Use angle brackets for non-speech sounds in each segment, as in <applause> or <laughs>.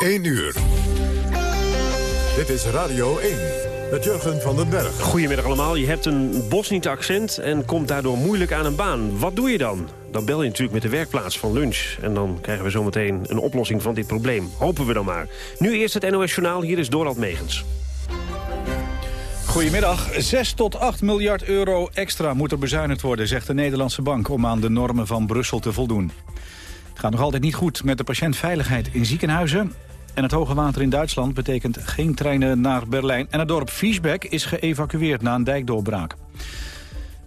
1 uur. Dit is Radio 1 met Jurgen van den Berg. Goedemiddag allemaal. Je hebt een Bosnisch accent en komt daardoor moeilijk aan een baan. Wat doe je dan? Dan bel je natuurlijk met de werkplaats van lunch. En dan krijgen we zometeen een oplossing van dit probleem. Hopen we dan maar. Nu eerst het NOS Journaal. Hier is Dorald Megens. Goedemiddag. 6 tot 8 miljard euro extra moet er bezuinigd worden, zegt de Nederlandse Bank, om aan de normen van Brussel te voldoen. Het gaat nog altijd niet goed met de patiëntveiligheid in ziekenhuizen. En het hoge water in Duitsland betekent geen treinen naar Berlijn. En het dorp Fiesbeck is geëvacueerd na een dijkdoorbraak.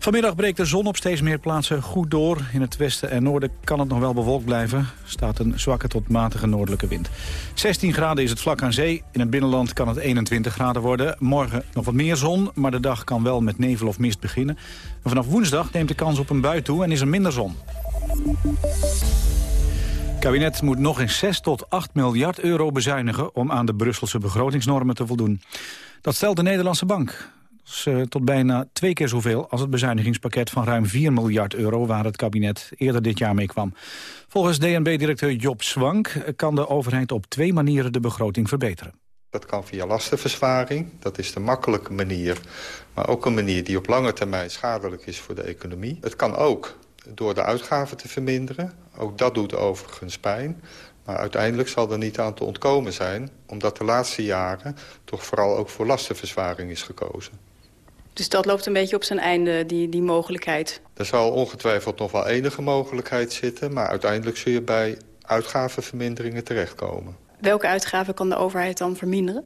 Vanmiddag breekt de zon op steeds meer plaatsen goed door. In het westen en noorden kan het nog wel bewolkt blijven. Staat een zwakke tot matige noordelijke wind. 16 graden is het vlak aan zee. In het binnenland kan het 21 graden worden. Morgen nog wat meer zon, maar de dag kan wel met nevel of mist beginnen. En vanaf woensdag neemt de kans op een bui toe en is er minder zon. Kabinet moet nog eens 6 tot 8 miljard euro bezuinigen... om aan de Brusselse begrotingsnormen te voldoen. Dat stelt de Nederlandse Bank. Dat is uh, tot bijna twee keer zoveel als het bezuinigingspakket van ruim 4 miljard euro... waar het kabinet eerder dit jaar mee kwam. Volgens DNB-directeur Job Swank kan de overheid op twee manieren de begroting verbeteren. Dat kan via lastenverzwaring, dat is de makkelijke manier... maar ook een manier die op lange termijn schadelijk is voor de economie. Het kan ook door de uitgaven te verminderen. Ook dat doet overigens pijn. Maar uiteindelijk zal er niet aan te ontkomen zijn... omdat de laatste jaren toch vooral ook voor lastenverzwaring is gekozen. Dus dat loopt een beetje op zijn einde, die, die mogelijkheid? Er zal ongetwijfeld nog wel enige mogelijkheid zitten... maar uiteindelijk zul je bij uitgavenverminderingen terechtkomen. Welke uitgaven kan de overheid dan verminderen?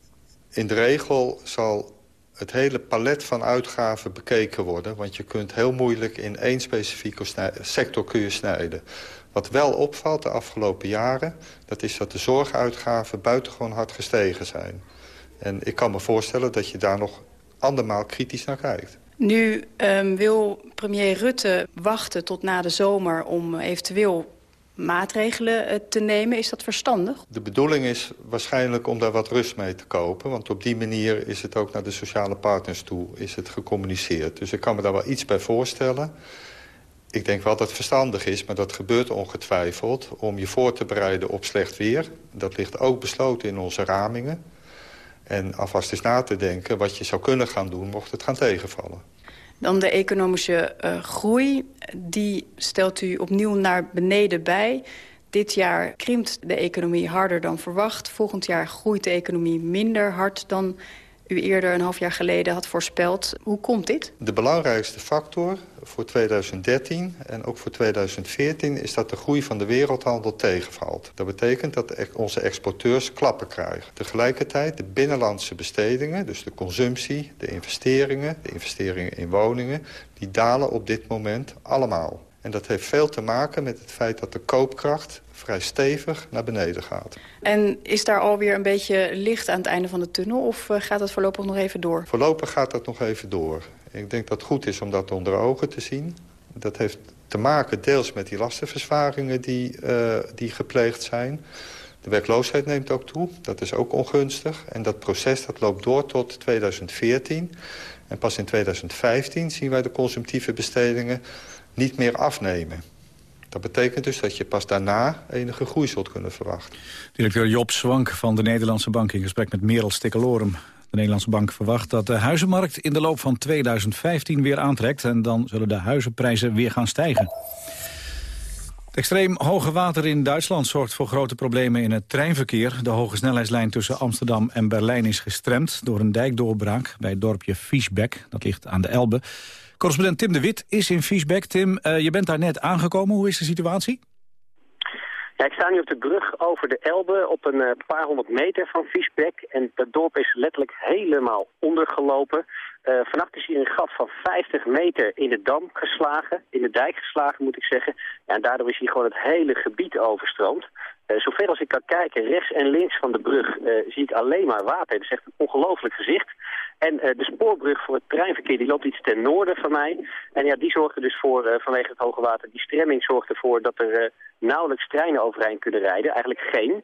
In de regel zal het hele palet van uitgaven bekeken worden. Want je kunt heel moeilijk in één specifieke sector kun je snijden. Wat wel opvalt de afgelopen jaren... dat is dat de zorguitgaven buitengewoon hard gestegen zijn. En ik kan me voorstellen dat je daar nog andermaal kritisch naar kijkt. Nu um, wil premier Rutte wachten tot na de zomer om eventueel maatregelen eh, te nemen. Is dat verstandig? De bedoeling is waarschijnlijk om daar wat rust mee te kopen. Want op die manier is het ook naar de sociale partners toe is het gecommuniceerd. Dus ik kan me daar wel iets bij voorstellen. Ik denk wel dat het verstandig is, maar dat gebeurt ongetwijfeld... om je voor te bereiden op slecht weer. Dat ligt ook besloten in onze ramingen. En alvast eens na te denken wat je zou kunnen gaan doen mocht het gaan tegenvallen. Dan de economische uh, groei, die stelt u opnieuw naar beneden bij. Dit jaar krimpt de economie harder dan verwacht. Volgend jaar groeit de economie minder hard dan u eerder een half jaar geleden had voorspeld. Hoe komt dit? De belangrijkste factor voor 2013 en ook voor 2014... is dat de groei van de wereldhandel tegenvalt. Dat betekent dat onze exporteurs klappen krijgen. Tegelijkertijd de binnenlandse bestedingen, dus de consumptie, de investeringen... de investeringen in woningen, die dalen op dit moment allemaal. En dat heeft veel te maken met het feit dat de koopkracht vrij stevig naar beneden gaat. En is daar alweer een beetje licht aan het einde van de tunnel... of eh, gaat dat voorlopig nog even door? Voorlopig gaat dat nog even door. Ik denk dat het goed is om dat onder ogen te zien. Dat heeft te maken deels met die lastenverzwaringen die, uh, die gepleegd zijn. De werkloosheid neemt ook toe. Dat is ook ongunstig. En dat proces dat loopt door tot 2014. En pas in 2015 zien wij de consumptieve bestedingen niet meer afnemen. Dat betekent dus dat je pas daarna enige groei zult kunnen verwachten. Directeur Job Swank van de Nederlandse Bank in gesprek met Merel Stikkelorum. De Nederlandse Bank verwacht dat de huizenmarkt in de loop van 2015 weer aantrekt... en dan zullen de huizenprijzen weer gaan stijgen. Het extreem hoge water in Duitsland zorgt voor grote problemen in het treinverkeer. De hoge snelheidslijn tussen Amsterdam en Berlijn is gestremd... door een dijkdoorbraak bij het dorpje Fiesbeck. Dat ligt aan de Elbe. Correspondent Tim de Wit is in Fiesbeck. Tim, uh, je bent daar net aangekomen. Hoe is de situatie? Ja, ik sta nu op de brug over de Elbe op een uh, paar honderd meter van Fiesbeck. En het dorp is letterlijk helemaal ondergelopen. Uh, vannacht is hier een gat van 50 meter in de dam geslagen, in de dijk geslagen moet ik zeggen. En daardoor is hier gewoon het hele gebied overstroomd. Uh, zover als ik kan kijken, rechts en links van de brug, uh, zie ik alleen maar water. Het is echt een ongelooflijk gezicht. En uh, de spoorbrug voor het treinverkeer die loopt iets ten noorden van mij. En ja, die zorgt er dus voor, vanwege het hoge water, die stremming zorgt ervoor dat er nauwelijks treinen overheen kunnen rijden. Eigenlijk geen.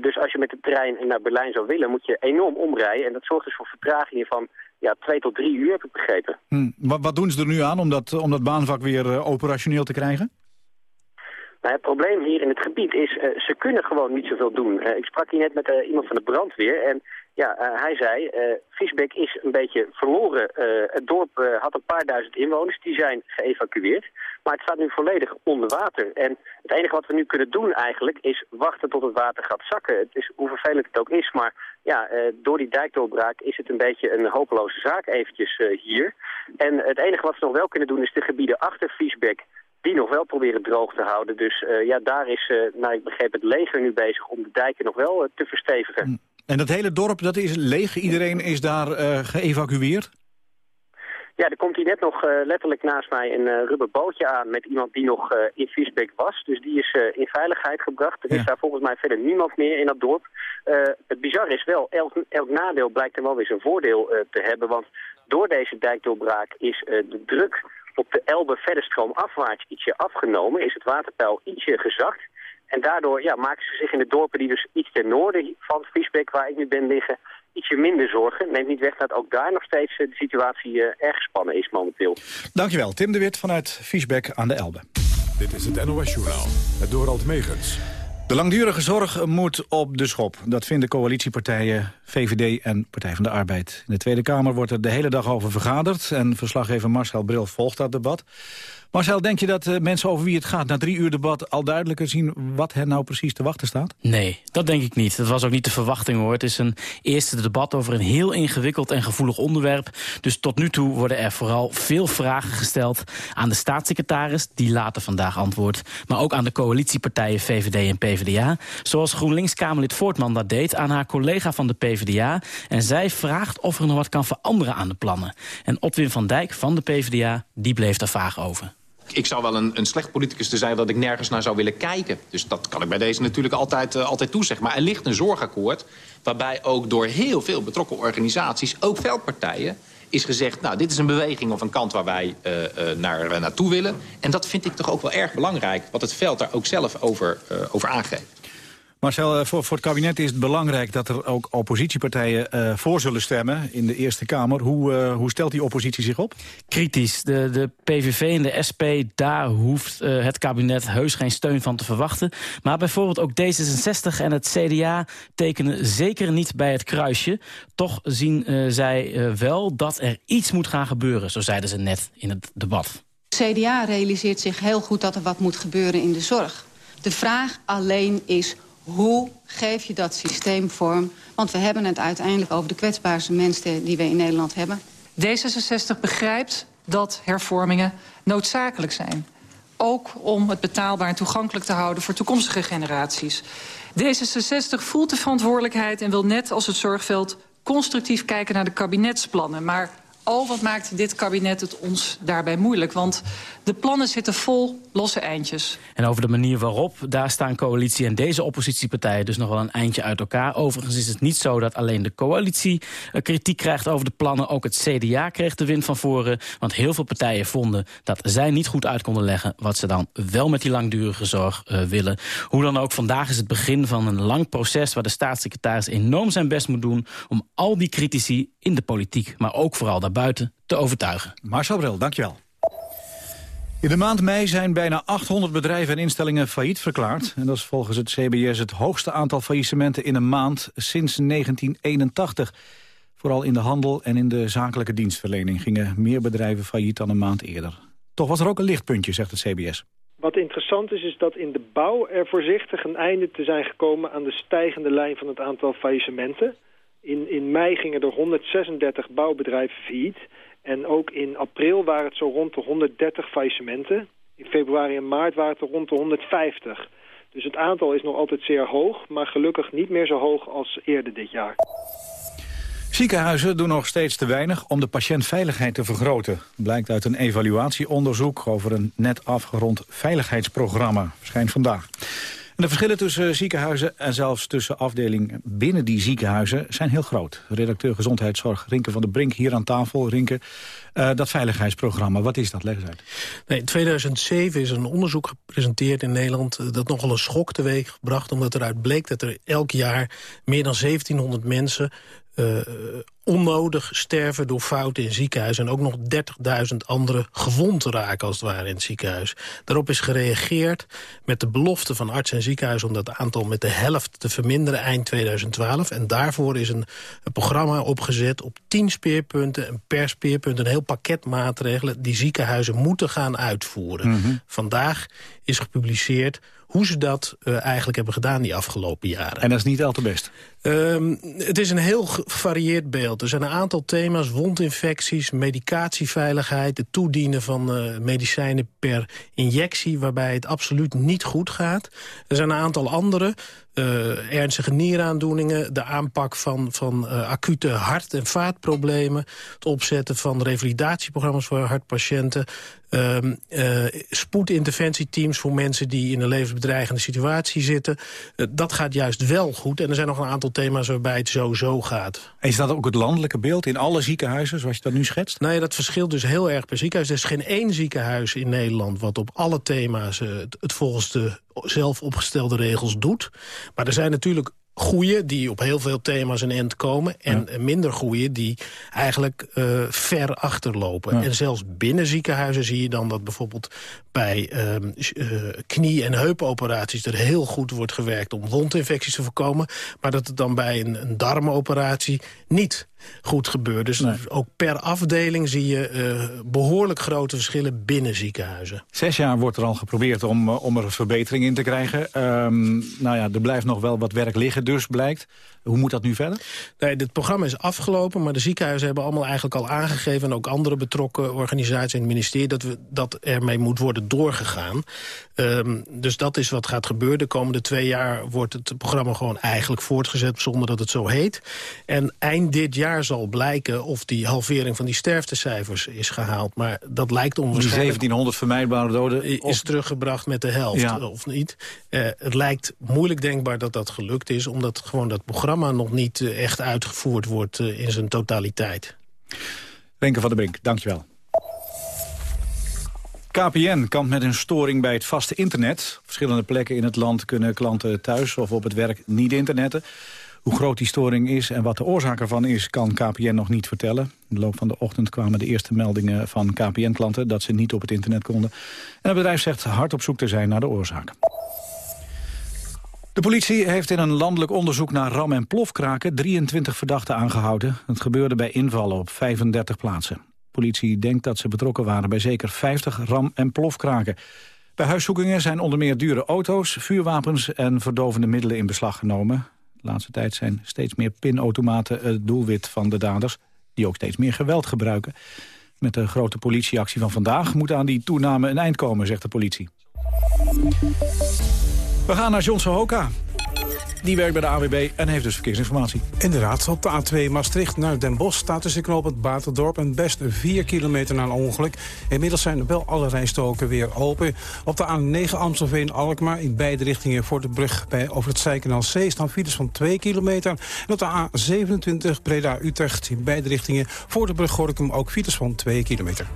dus als je met de trein naar Berlijn zou willen, moet je enorm omrijden. En dat zorgt dus voor vertragingen van ja, twee tot drie uur, heb ik begrepen. Hm. Wat, wat, doen ze er nu aan om dat, om dat baanvak weer operationeel te krijgen? Nou, het probleem hier in het gebied is, uh, ze kunnen gewoon niet zoveel doen. Uh, ik sprak hier net met uh, iemand van de brandweer en ja, hij zei, Viesbeek is een beetje verloren. het dorp had een paar duizend inwoners, die zijn geëvacueerd. Maar het staat nu volledig onder water. En het enige wat we nu kunnen doen eigenlijk is wachten tot het water gaat zakken. Het is, hoe vervelend het ook is, maar ja, door die dijkdoorbraak is het een beetje een hopeloze zaak eventjes hier. En het enige wat we nog wel kunnen doen is de gebieden achter Viesbeek die nog wel proberen droog te houden. Dus uh, ja, daar is, uh, nou, ik begreep het leger nu bezig om de dijken nog wel uh, te verstevigen. Hm. En dat hele dorp, dat is leeg? Iedereen is daar geëvacueerd? Ja, er komt hier net nog letterlijk naast mij een rubberbootje aan met iemand die nog in Viesbeek was. Dus die is in veiligheid gebracht. Er is daar volgens mij verder niemand meer in dat dorp. het bizarre is wel, elk, elk nadeel blijkt er wel weer zijn voordeel te hebben. Want door deze dijkdoorbraak is de druk op de Elbe verder stroom afwaarts ietsje afgenomen, is het waterpeil ietsje gezakt. En daardoor ja, maken ze zich in de dorpen die dus iets ten noorden van Friesbeek, waar ik nu ben liggen, ietsje minder zorgen. Neemt niet weg dat ook daar nog steeds eh, de situatie uh, erg gespannen is momenteel. Dankjewel, Tim de Wit vanuit Friesbeek aan de Elbe. Dit is het NOS Journaal, het Dorald Megens. De langdurige zorg moet op de schop. Dat vinden coalitiepartijen VVD en Partij van de Arbeid. In de Tweede Kamer wordt er de hele dag over vergaderd... en verslaggever Marcel Bril volgt dat debat. Marcel, denk je dat uh, mensen over wie het gaat na drie uur debat... al duidelijker zien wat hen nou precies te wachten staat? Nee, dat denk ik niet. Dat was ook niet de verwachting hoor. Het is een eerste debat over een heel ingewikkeld en gevoelig onderwerp. Dus tot nu toe worden er vooral veel vragen gesteld aan de staatssecretaris... die later vandaag antwoordt, maar ook aan de coalitiepartijen VVD en PvdA. Zoals GroenLinks-Kamerlid Voortman dat deed aan haar collega van de PvdA. En zij vraagt of er nog wat kan veranderen aan de plannen. En Opwin van Dijk van de PvdA, die bleef daar vaag over ik zou wel een, een slecht politicus te zijn dat ik nergens naar zou willen kijken. Dus dat kan ik bij deze natuurlijk altijd, uh, altijd toezeggen. Maar er ligt een zorgakkoord waarbij ook door heel veel betrokken organisaties... ook veldpartijen is gezegd, nou, dit is een beweging of een kant waar wij uh, uh, naar, naartoe willen. En dat vind ik toch ook wel erg belangrijk, wat het veld daar ook zelf over, over aangeeft. Marcel, eh, voor, voor het kabinet is het belangrijk dat er ook oppositiepartijen uh, voor zullen stemmen in de Eerste Kamer. Hoe, uh, hoe stelt die oppositie zich op? Kritisch. De, de PVV en de SP, daar hoeft uh, het kabinet heus geen steun van te verwachten. Maar bijvoorbeeld ook D66 en het CDA tekenen zeker niet bij het kruisje. Toch zien zij wel dat er iets moet gaan gebeuren, zo zeiden ze net in het debat. CDA realiseert zich heel goed dat er wat moet gebeuren in de zorg. De vraag alleen is hoe geef je dat systeem vorm? Want we hebben het uiteindelijk over de kwetsbaarste mensen die we in Nederland hebben. D66 begrijpt dat hervormingen noodzakelijk zijn. Ook om het betaalbaar en toegankelijk te houden voor toekomstige generaties. D66 voelt de verantwoordelijkheid en wil net als het zorgveld constructief kijken naar de kabinetsplannen. Maar oh, wat maakt dit kabinet het ons daarbij moeilijk? Want de plannen zitten vol losse eindjes. En over de manier waarop, daar staan coalitie en deze oppositiepartijen dus nog wel een eindje uit elkaar. Overigens is het niet zo dat alleen de coalitie uh, kritiek krijgt over de plannen. Ook het CDA kreeg de wind van voren. Want heel veel partijen vonden dat zij niet goed uit konden leggen... wat ze dan wel met die langdurige zorg uh, willen. Hoe dan ook, vandaag is het begin van een lang proces... waar de staatssecretaris enorm zijn best moet doen... om al die critici in de politiek, maar ook vooral daarbuiten, te overtuigen. Marcel Bril, dankjewel. In de maand mei zijn bijna 800 bedrijven en instellingen failliet verklaard. En dat is volgens het CBS het hoogste aantal faillissementen in een maand sinds 1981. Vooral in de handel en in de zakelijke dienstverlening gingen meer bedrijven failliet dan een maand eerder. Toch was er ook een lichtpuntje, zegt het CBS. Wat interessant is, is dat in de bouw er voorzichtig een einde te zijn gekomen aan de stijgende lijn van het aantal faillissementen. In, in mei gingen er 136 bouwbedrijven failliet. En ook in april waren het zo rond de 130 faillissementen. In februari en maart waren het er rond de 150. Dus het aantal is nog altijd zeer hoog, maar gelukkig niet meer zo hoog als eerder dit jaar. Ziekenhuizen doen nog steeds te weinig om de patiëntveiligheid te vergroten. Blijkt uit een evaluatieonderzoek over een net afgerond veiligheidsprogramma. Verschijnt vandaag de verschillen tussen ziekenhuizen en zelfs tussen afdelingen binnen die ziekenhuizen zijn heel groot. Redacteur Gezondheidszorg Rinke van der Brink hier aan tafel. Rinke, uh, dat veiligheidsprogramma, wat is dat? Leg eens uit. Nee, in 2007 is een onderzoek gepresenteerd in Nederland... Eh, dat nogal een schok teweeg gebracht, omdat eruit bleek dat er elk jaar meer dan 1700 mensen uh, onnodig sterven door fouten in ziekenhuizen... en ook nog 30.000 anderen gewond raken als het ware in het ziekenhuis. Daarop is gereageerd met de belofte van artsen en ziekenhuizen... om dat aantal met de helft te verminderen eind 2012. En daarvoor is een, een programma opgezet op 10 speerpunten... en per speerpunt een heel pakket maatregelen... die ziekenhuizen moeten gaan uitvoeren. Mhm. Vandaag is gepubliceerd hoe ze dat uh, eigenlijk hebben gedaan die afgelopen jaren. En dat is niet al te best? Um, het is een heel gevarieerd beeld. Er zijn een aantal thema's, wondinfecties, medicatieveiligheid... het toedienen van uh, medicijnen per injectie... waarbij het absoluut niet goed gaat. Er zijn een aantal andere, uh, ernstige nieraandoeningen... de aanpak van, van uh, acute hart- en vaatproblemen... het opzetten van revalidatieprogramma's voor hartpatiënten... Um, uh, spoedinterventieteams voor mensen die in een levensbedreigende situatie zitten. Dat gaat juist wel goed. En er zijn nog een aantal thema's waarbij het zo-zo gaat. En is dat ook het landelijke beeld in alle ziekenhuizen, zoals je dat nu schetst? Nee, dat verschilt dus heel erg per ziekenhuis. Er is geen één ziekenhuis in Nederland wat op alle thema's het, het volgens de zelf opgestelde regels doet. Maar er zijn natuurlijk goeie die op heel veel thema's een end komen... en ja. minder goeie die eigenlijk uh, ver achterlopen. Ja. En zelfs binnen ziekenhuizen zie je dan dat bijvoorbeeld... bij um, uh, knie- en heupoperaties er heel goed wordt gewerkt... om wondinfecties te voorkomen... maar dat het dan bij een, een darmoperatie niet goed gebeurt. Dus nee. ook per afdeling zie je uh, behoorlijk grote verschillen binnen ziekenhuizen. Zes jaar wordt er al geprobeerd om, uh, om er verbetering in te krijgen. Um, nou ja, er blijft nog wel wat werk liggen dus, blijkt. Hoe moet dat nu verder? Nee, dit programma is afgelopen, maar de ziekenhuizen hebben allemaal eigenlijk al aangegeven... en ook andere betrokken organisaties en het ministerie... dat, we, dat ermee moet worden doorgegaan. Um, dus dat is wat gaat gebeuren. De komende twee jaar wordt het programma gewoon eigenlijk voortgezet... zonder dat het zo heet. En eind dit jaar zal blijken of die halvering van die sterftecijfers is gehaald. Maar dat lijkt onwaarschijnlijk... Die 1700 vermijdbare doden... Is of... teruggebracht met de helft, ja. of niet. Uh, het lijkt moeilijk denkbaar dat dat gelukt is... omdat gewoon dat programma nog niet uh, echt uitgevoerd wordt uh, in zijn totaliteit. Renke van der Brink, dankjewel. KPN kampt met een storing bij het vaste internet. Op verschillende plekken in het land kunnen klanten thuis of op het werk niet internetten. Hoe groot die storing is en wat de oorzaak ervan is, kan KPN nog niet vertellen. In de loop van de ochtend kwamen de eerste meldingen van KPN-klanten dat ze niet op het internet konden. En het bedrijf zegt hard op zoek te zijn naar de oorzaak. De politie heeft in een landelijk onderzoek naar ram- en plofkraken 23 verdachten aangehouden. Het gebeurde bij invallen op 35 plaatsen. De politie denkt dat ze betrokken waren bij zeker 50 ram- en plofkraken. Bij huiszoekingen zijn onder meer dure auto's, vuurwapens en verdovende middelen in beslag genomen. De laatste tijd zijn steeds meer pinautomaten het doelwit van de daders, die ook steeds meer geweld gebruiken. Met de grote politieactie van vandaag moet aan die toename een eind komen, zegt de politie. We gaan naar John Sohoka. Die werkt bij de AWB en heeft dus verkeersinformatie. Inderdaad, op de A2 Maastricht naar Den Bosch staat tussen knooppunt Baterdorp... en best 4 kilometer na een ongeluk. Inmiddels zijn wel alle rijstoken weer open. Op de A9 Amstelveen-Alkmaar in beide richtingen voor de brug... Bij, over het Zijkanaal C staan files van 2 kilometer. En op de A27 Breda-Utrecht in beide richtingen... voor de brug Gorkum ook files van 2 kilometer.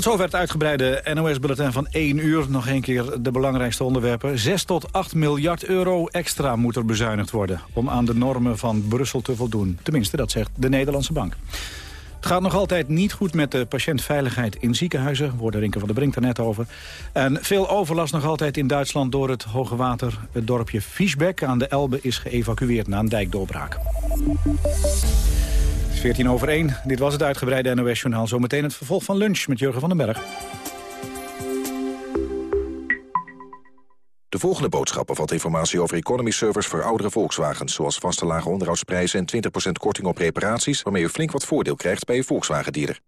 Tot zover het uitgebreide NOS-bulletin van 1 uur. Nog een keer de belangrijkste onderwerpen. 6 tot 8 miljard euro extra moet er bezuinigd worden... om aan de normen van Brussel te voldoen. Tenminste, dat zegt de Nederlandse Bank. Het gaat nog altijd niet goed met de patiëntveiligheid in ziekenhuizen. Woorde Rinke van der Brink er net over. En veel overlast nog altijd in Duitsland door het hoge water. Het dorpje Fiesbeck aan de Elbe is geëvacueerd na een dijkdoorbraak. 14 over 1. Dit was het uitgebreide NOS-journaal. Zometeen het vervolg van lunch met Jurgen van den Berg. De volgende boodschap bevat informatie over economy servers voor oudere Volkswagens... zoals vaste lage onderhoudsprijzen en 20% korting op reparaties... waarmee u flink wat voordeel krijgt bij uw Volkswagen-dealer.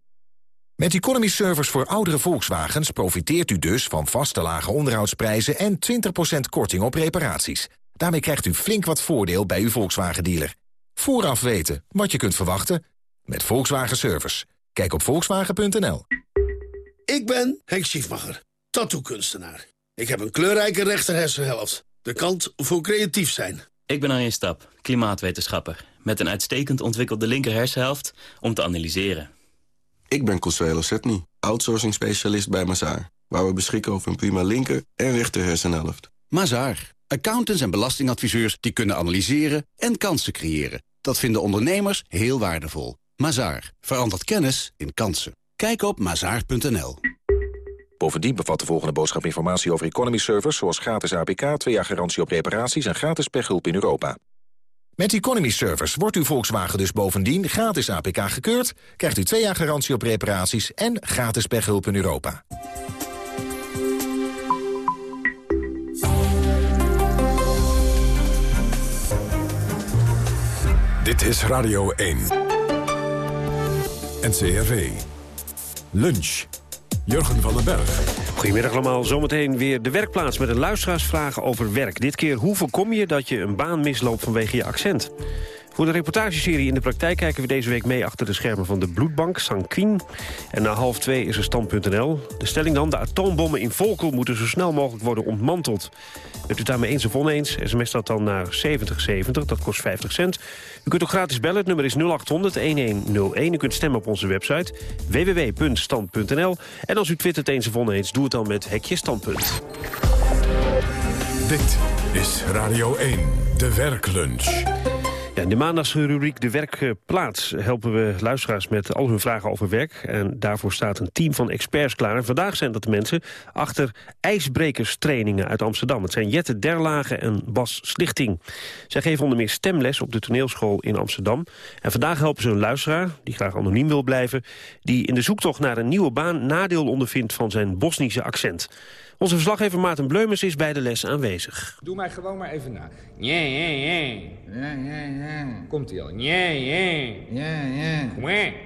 Met economy servers voor oudere Volkswagens profiteert u dus van vaste lage onderhoudsprijzen... en 20% korting op reparaties. Daarmee krijgt u flink wat voordeel bij uw Volkswagen-dealer. Vooraf weten wat je kunt verwachten met Volkswagen Service. Kijk op volkswagen.nl. Ik ben Henk Schiefmacher, tattoo-kunstenaar. Ik heb een kleurrijke rechterhersenhelft. De kant voor creatief zijn. Ik ben Arjen Stap, klimaatwetenschapper. Met een uitstekend ontwikkelde linker hersenhelft om te analyseren. Ik ben Consuelo Setny, outsourcing specialist bij Mazaar. Waar we beschikken over een prima linker en rechter hersenhelft. Mazaar. Accountants en belastingadviseurs die kunnen analyseren en kansen creëren. Dat vinden ondernemers heel waardevol. Mazaar. Verandert kennis in kansen. Kijk op mazaar.nl. Bovendien bevat de volgende boodschap informatie over economy servers... zoals gratis APK, twee jaar garantie op reparaties en gratis pechhulp in Europa. Met Economy Servers wordt uw Volkswagen dus bovendien gratis APK gekeurd... krijgt u twee jaar garantie op reparaties en gratis pechhulp in Europa. Dit is Radio 1. NCRV. Lunch. Jurgen van den Berg. Goedemiddag allemaal. Zometeen weer de werkplaats met een luisteraarsvraag over werk. Dit keer hoe voorkom je dat je een baan misloopt vanwege je accent? Voor de reportageserie in de praktijk kijken we deze week mee achter de schermen van de bloedbank Sanquin. En na half twee is er stand.nl. De stelling dan, de atoombommen in Volkel moeten zo snel mogelijk worden ontmanteld. Bent u daarmee eens of oneens? SMS dat dan naar 7070, dat kost 50 cent. U kunt ook gratis bellen, het nummer is 0800-1101. U kunt stemmen op onze website www.stand.nl. En als u twittert eens of oneens, doe het dan met Hekje Standpunt. Dit is Radio 1, de werklunch. Ja, in de maandagsrubriek De Werkplaats helpen we luisteraars met al hun vragen over werk. En daarvoor staat een team van experts klaar. En vandaag zijn dat de mensen achter ijsbrekerstrainingen uit Amsterdam. Het zijn Jette Derlage en Bas Slichting. Zij geven onder meer stemles op de toneelschool in Amsterdam. En vandaag helpen ze een luisteraar, die graag anoniem wil blijven... die in de zoektocht naar een nieuwe baan nadeel ondervindt van zijn Bosnische accent. Onze verslaggever Maarten Bleumers is bij de les aanwezig. Doe mij gewoon maar even na. Nee. Komt ie al. Nee, nee. Ja, ja.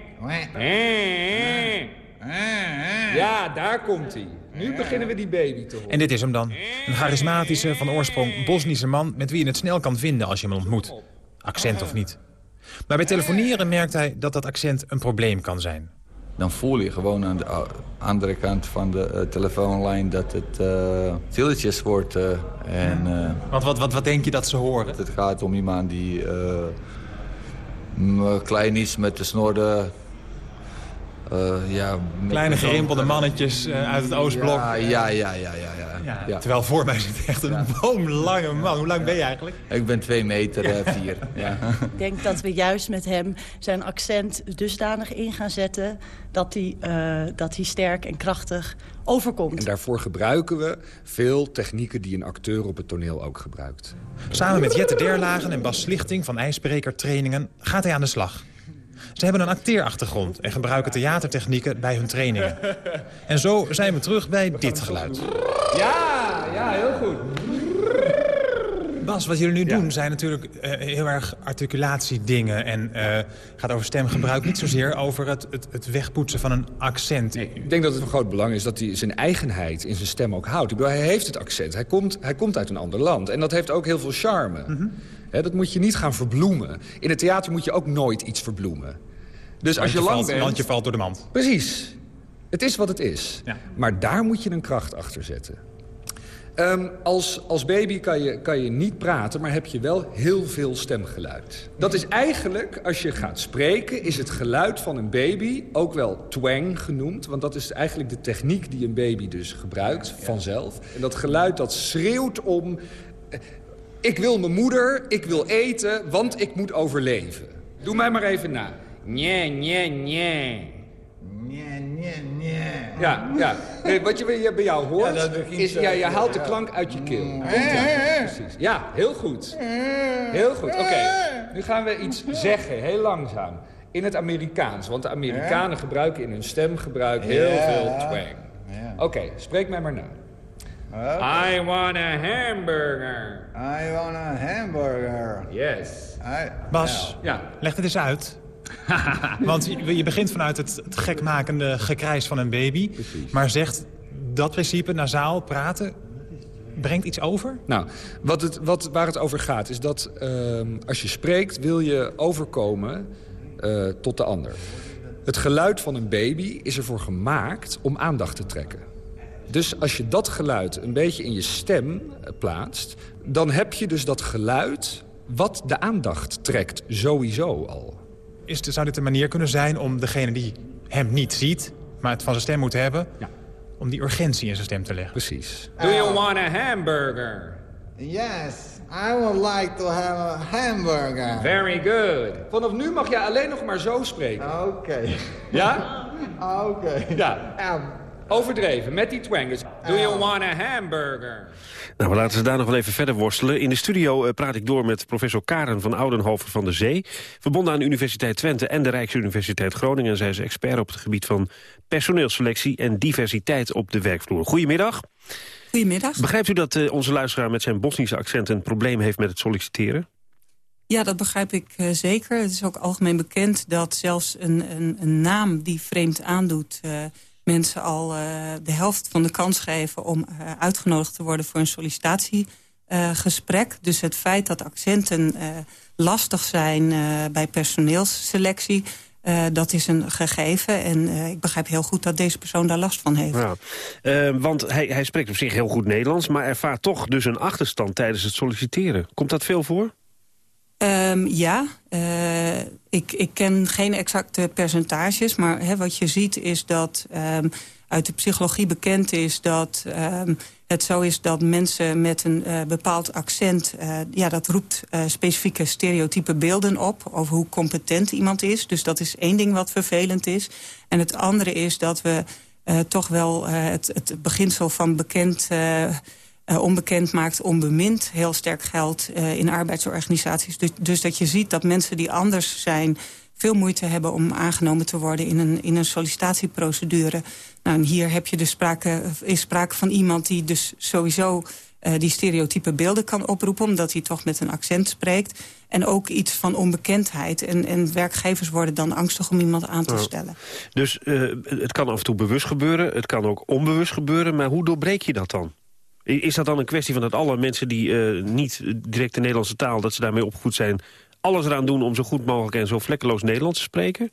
Ja, daar komt hij. Nu beginnen we die baby te horen. En dit is hem dan. Een charismatische, van oorsprong Bosnische man... met wie je het snel kan vinden als je hem ontmoet. Accent of niet. Maar bij telefoneren merkt hij dat dat accent een probleem kan zijn dan voel je gewoon aan de andere kant van de uh, telefoonlijn dat het uh, stilletjes wordt. Uh, en, wat, wat, wat, wat denk je dat ze horen? Het gaat om iemand die klein is met de snorde. ja, Kleine gerimpelde mannetjes uit het Oostblok. Ja, ja, ja, ja, ja, ja, ja. Terwijl voor mij zit echt een boomlange man. Hoe lang ben je eigenlijk? Ik ben twee meter vier. <laughs> Ja. Ik denk dat we juist met hem zijn accent dusdanig in gaan zetten... dat hij, uh, dat hij sterk en krachtig overkomt. En daarvoor gebruiken we veel technieken die een acteur op het toneel ook gebruikt. Samen met Jette Derlagen en Bas Slichting van IJsbrekertrainingen gaat hij aan de slag. Ze hebben een acteerachtergrond en gebruiken theatertechnieken bij hun trainingen. En zo zijn we terug bij dit geluid. Ja, ja, heel goed. Bas, wat jullie nu doen zijn natuurlijk uh, heel erg articulatiedingen... en uh, gaat over stemgebruik, niet zozeer over het, het, het wegpoetsen van een accent. Nee, ik denk dat het van groot belang is dat hij zijn eigenheid in zijn stem ook houdt. Ik bedoel, hij heeft het accent, hij komt, hij komt uit een ander land. En dat heeft ook heel veel charme. Mm dat moet je niet gaan verbloemen. In het theater moet je ook nooit iets verbloemen. Dus als je lang valt, bent... landje valt door de mand. Precies. Het is wat het is. Ja. Maar daar moet je een kracht achter zetten. Um, als, als baby kan je, kan je niet praten, maar heb je wel heel veel stemgeluid. Dat is eigenlijk, als je gaat spreken, is het geluid van een baby... ook wel twang genoemd, want dat is eigenlijk de techniek die een baby dus gebruikt, vanzelf. En dat geluid dat schreeuwt om... Ik wil mijn moeder, ik wil eten, want ik moet overleven. Doe mij maar even na. Nee, nee, nee. Nee, nee, nee. Ja, ja. Nee, wat je bij jou hoort, ja, is ja, je haalt de klank uit je keel. Precies. Ja, heel goed. Heel goed. Oké, nu gaan we iets zeggen, heel langzaam. In het Amerikaans, want de Amerikanen gebruiken in hun stemgebruik heel veel twang. Oké, spreek mij maar na. I want a hamburger. I want a hamburger. Yes. I... Bas, ja. leg het eens uit. <laughs> Want je, je begint vanuit het, het gekmakende gekrijs van een baby. Precies. Maar zegt dat principe, nasaal praten, brengt iets over? Nou, wat het, wat, waar het over gaat is dat uh, als je spreekt... wil je overkomen uh, tot de ander. Het geluid van een baby is ervoor gemaakt om aandacht te trekken. Dus als je dat geluid een beetje in je stem plaatst... dan heb je dus dat geluid wat de aandacht trekt, sowieso al. Is, zou dit een manier kunnen zijn om degene die hem niet ziet... maar het van zijn stem moet hebben... Ja. om die urgentie in zijn stem te leggen? Precies. Do you want a hamburger? Yes, I would like to have a hamburger. Very good. Vanaf nu mag jij alleen nog maar zo spreken. Oké. Ja? <laughs> Oké. Ja. Overdreven, met die twang. Dus, Do you want a hamburger? Nou, we laten ze daar nog wel even verder worstelen. In de studio eh, praat ik door met professor Karen van Oudenhoven van de Zee... verbonden aan de Universiteit Twente en de Rijksuniversiteit Groningen. En zij is expert op het gebied van personeelsselectie en diversiteit op de werkvloer. Goedemiddag. Goedemiddag. Begrijpt u dat uh, onze luisteraar met zijn Bosnische accent... een probleem heeft met het solliciteren? Ja, dat begrijp ik uh, zeker. Het is ook algemeen bekend dat zelfs een, een, een naam die vreemd aandoet... Uh, mensen al de helft van de kans geven om uitgenodigd te worden voor een sollicitatiegesprek. dus het feit dat accenten lastig zijn bij personeelsselectie... Dat is een gegeven en ik begrijp heel goed dat deze persoon daar last van heeft. Ja. Uh, want hij, hij spreekt op zich heel goed Nederlands... maar ervaart toch dus een achterstand tijdens het solliciteren. Komt dat veel voor? Um, ja, ik, ik ken geen exacte percentages... maar wat je ziet is dat um, uit de psychologie bekend is... dat um, het zo is dat mensen met een uh, bepaald accent... Uh, ja, dat roept specifieke stereotype beelden op... over hoe competent iemand is. Dus dat is één ding wat vervelend is. En het andere is dat we toch wel het, het beginsel van bekend... onbekend maakt onbemind heel sterk geldt in arbeidsorganisaties. Dus, dus dat je ziet dat mensen die anders zijn veel moeite hebben om aangenomen te worden in een, in een sollicitatieprocedure. Nou, en hier heb je dus sprake, is sprake van iemand die dus sowieso uh, die stereotype beelden kan oproepen... omdat hij toch met een accent spreekt. En ook iets van onbekendheid. En, en werkgevers worden dan angstig om iemand aan te oh. stellen. Dus het kan af en toe bewust gebeuren, het kan ook onbewust gebeuren... maar hoe doorbreek je dat dan? Is dat dan een kwestie van dat alle mensen die uh, niet direct de Nederlandse taal... dat ze daarmee opgevoed zijn, alles eraan doen om zo goed mogelijk en zo vlekkeloos Nederlands te spreken?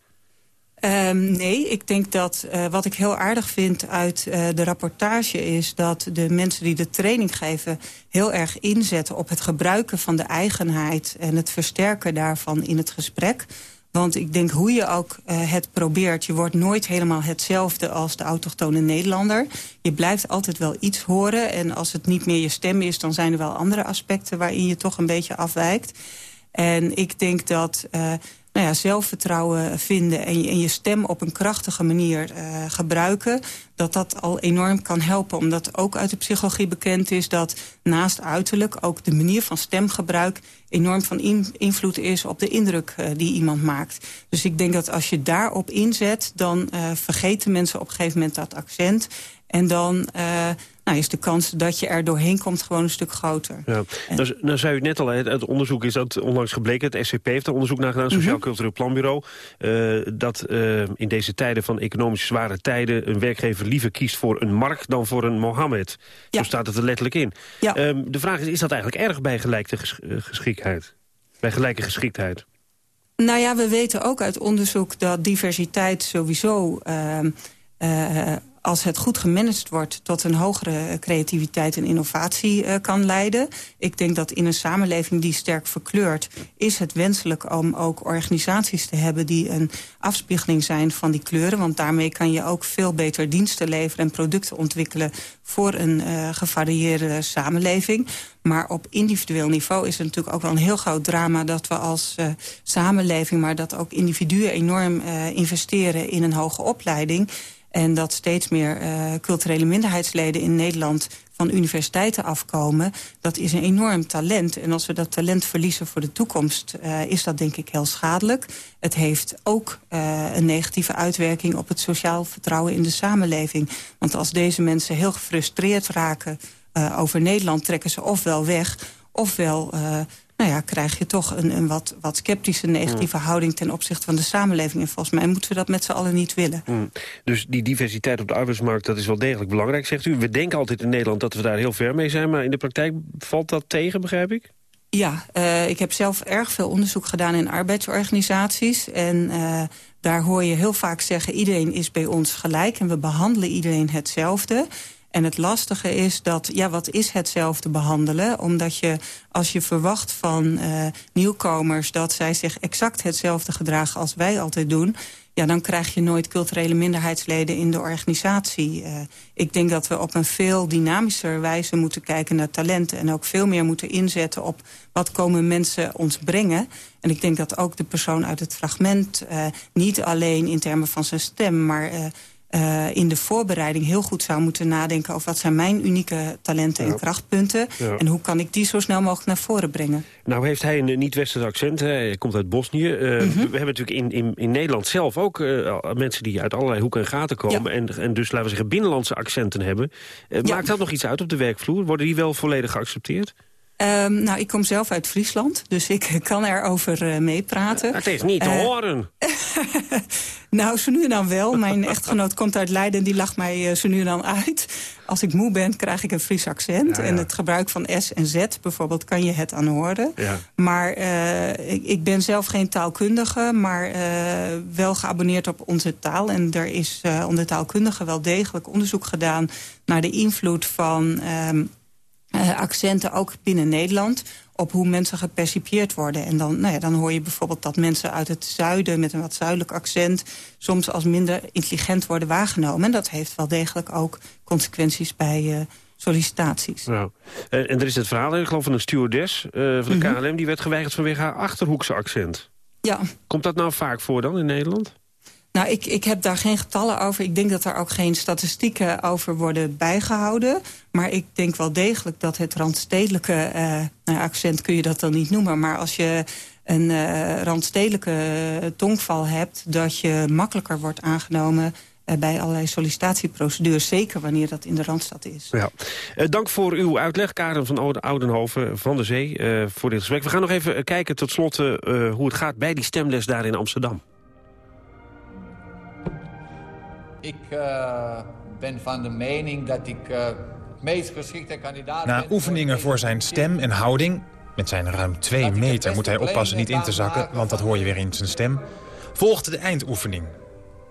Um, nee, ik denk dat uh, wat ik heel aardig vind uit uh, de rapportage is... dat de mensen die de training geven heel erg inzetten op het gebruiken van de eigenheid... en het versterken daarvan in het gesprek. Want ik denk hoe je ook uh, het probeert... je wordt nooit helemaal hetzelfde als de autochtone Nederlander. Je blijft altijd wel iets horen. En als het niet meer je stem is, dan zijn er wel andere aspecten... waarin je toch een beetje afwijkt. En ik denk dat uh, nou ja, zelfvertrouwen vinden en je, en je stem op een krachtige manier uh, gebruiken... dat dat al enorm kan helpen. Omdat ook uit de psychologie bekend is dat naast uiterlijk... ook de manier van stemgebruik enorm van in, invloed is op de indruk uh, die iemand maakt. Dus ik denk dat als je daarop inzet, dan uh, vergeten mensen op een gegeven moment dat accent... En dan nou, is de kans dat je er doorheen komt gewoon een stuk groter. Ja. En... Nou, nou zei u net al, het onderzoek is dat onlangs gebleken. Het SCP heeft er onderzoek naar gedaan, Sociaal Cultureel Planbureau. Uh, dat uh, in deze tijden van economisch zware tijden... een werkgever liever kiest voor een Mark dan voor een Mohammed. Ja. Zo staat het er letterlijk in. Ja. Um, de vraag is, is dat eigenlijk erg bij gelijke ges geschiktheid? Bij gelijke geschiktheid? Nou ja, we weten ook uit onderzoek dat diversiteit sowieso... Uh, als het goed gemanaged wordt... tot een hogere creativiteit en innovatie uh, kan leiden. Ik denk dat in een samenleving die sterk verkleurt... is het wenselijk om ook organisaties te hebben... die een afspiegeling zijn van die kleuren. Want daarmee kan je ook veel beter diensten leveren... en producten ontwikkelen voor een uh, gevarieerde samenleving. Maar op individueel niveau is het natuurlijk ook wel een heel groot drama... dat we als uh, samenleving, maar dat ook individuen enorm investeren in een hoge opleiding... En dat steeds meer uh, culturele minderheidsleden in Nederland van universiteiten afkomen. Dat is een enorm talent. En als we dat talent verliezen voor de toekomst... Uh, is dat denk ik heel schadelijk. Het heeft ook uh, een negatieve uitwerking op het sociaal vertrouwen in de samenleving. Want als deze mensen heel gefrustreerd raken over Nederland... trekken ze ofwel weg, ofwel nou ja, krijg je toch een, een wat, wat sceptische, negatieve mm. houding... ten opzichte van de samenleving. En volgens mij moeten we dat met z'n allen niet willen. Mm. Dus die diversiteit op de arbeidsmarkt, dat is wel degelijk belangrijk, zegt u. We denken altijd in Nederland dat we daar heel ver mee zijn... maar in de praktijk valt dat tegen, begrijp ik? Ja, uh, ik heb zelf erg veel onderzoek gedaan in arbeidsorganisaties. En uh, daar hoor je heel vaak zeggen... iedereen is bij ons gelijk en we behandelen iedereen hetzelfde... En het lastige is dat, ja, wat is hetzelfde behandelen? Omdat je, als je verwacht van uh, nieuwkomers... dat zij zich exact hetzelfde gedragen als wij altijd doen ja, dan krijg je nooit culturele minderheidsleden in de organisatie. Uh, ik denk dat we op een veel dynamischer wijze moeten kijken naar talenten... en ook veel meer moeten inzetten op wat komen mensen ons brengen. En ik denk dat ook de persoon uit het fragment... Uh, niet alleen in termen van zijn stem, maar... Uh, uh, in de voorbereiding heel goed zou moeten nadenken... over wat zijn mijn unieke talenten en krachtpunten... Ja. en hoe kan ik die zo snel mogelijk naar voren brengen. Nou heeft hij een niet-westers accent, hij komt uit Bosnië. Uh, mm -hmm. We hebben natuurlijk in, in, in Nederland zelf ook uh, mensen... die uit allerlei hoeken en gaten komen... Ja. En, en dus, laten we zeggen, binnenlandse accenten hebben. Maakt dat nog iets uit op de werkvloer? Worden die wel volledig geaccepteerd? Um, nou, ik kom zelf uit Friesland, dus ik <laughs> kan erover uh, meepraten. Het is niet te uh, horen. <laughs> nou, zo nu en dan wel. Mijn <laughs> echtgenoot komt uit Leiden en die lacht mij uh, zo nu en dan uit. Als ik moe ben, krijg ik een Fries accent. Ja, ja. En het gebruik van S en Z bijvoorbeeld kan je het aan horen. Ja. Maar ik, ik, ben zelf geen taalkundige, maar wel geabonneerd op onze taal. En er is onder taalkundigen wel degelijk onderzoek gedaan... naar de invloed van... Um, uh, accenten ook binnen Nederland op hoe mensen gepercipieerd worden. En dan, nou ja, dan hoor je bijvoorbeeld dat mensen uit het zuiden... met een wat zuidelijk accent soms als minder intelligent worden waargenomen. En dat heeft wel degelijk ook consequenties bij uh, sollicitaties. Nou, en er is het verhaal, ik geloof van een stewardess uh, van de KLM... Mm -hmm. die werd geweigerd vanwege haar Achterhoekse accent. Ja. Komt dat nou vaak voor dan in Nederland? Nou, ik, ik heb daar geen getallen over. Ik denk dat er ook geen statistieken over worden bijgehouden. Maar ik denk wel degelijk dat het randstedelijke uh, nou, accent kun je dat dan niet noemen. Maar als je een uh, randstedelijke tongval hebt... dat je makkelijker wordt aangenomen uh, bij allerlei sollicitatieprocedures. Zeker wanneer dat in de Randstad is. Ja. Dank voor uw uitleg, Karen van Oudenhoven van de Zee, voor dit gesprek. We gaan nog even kijken tot slot hoe het gaat bij die stemles daar in Amsterdam. Ik uh, ben van de mening dat ik uh, het meest geschikte kandidaat Na ben... oefeningen voor zijn stem en houding... met zijn ruim twee meter moet hij oppassen niet in te zakken... want dat hoor je weer in zijn stem... volgt de eindoefening.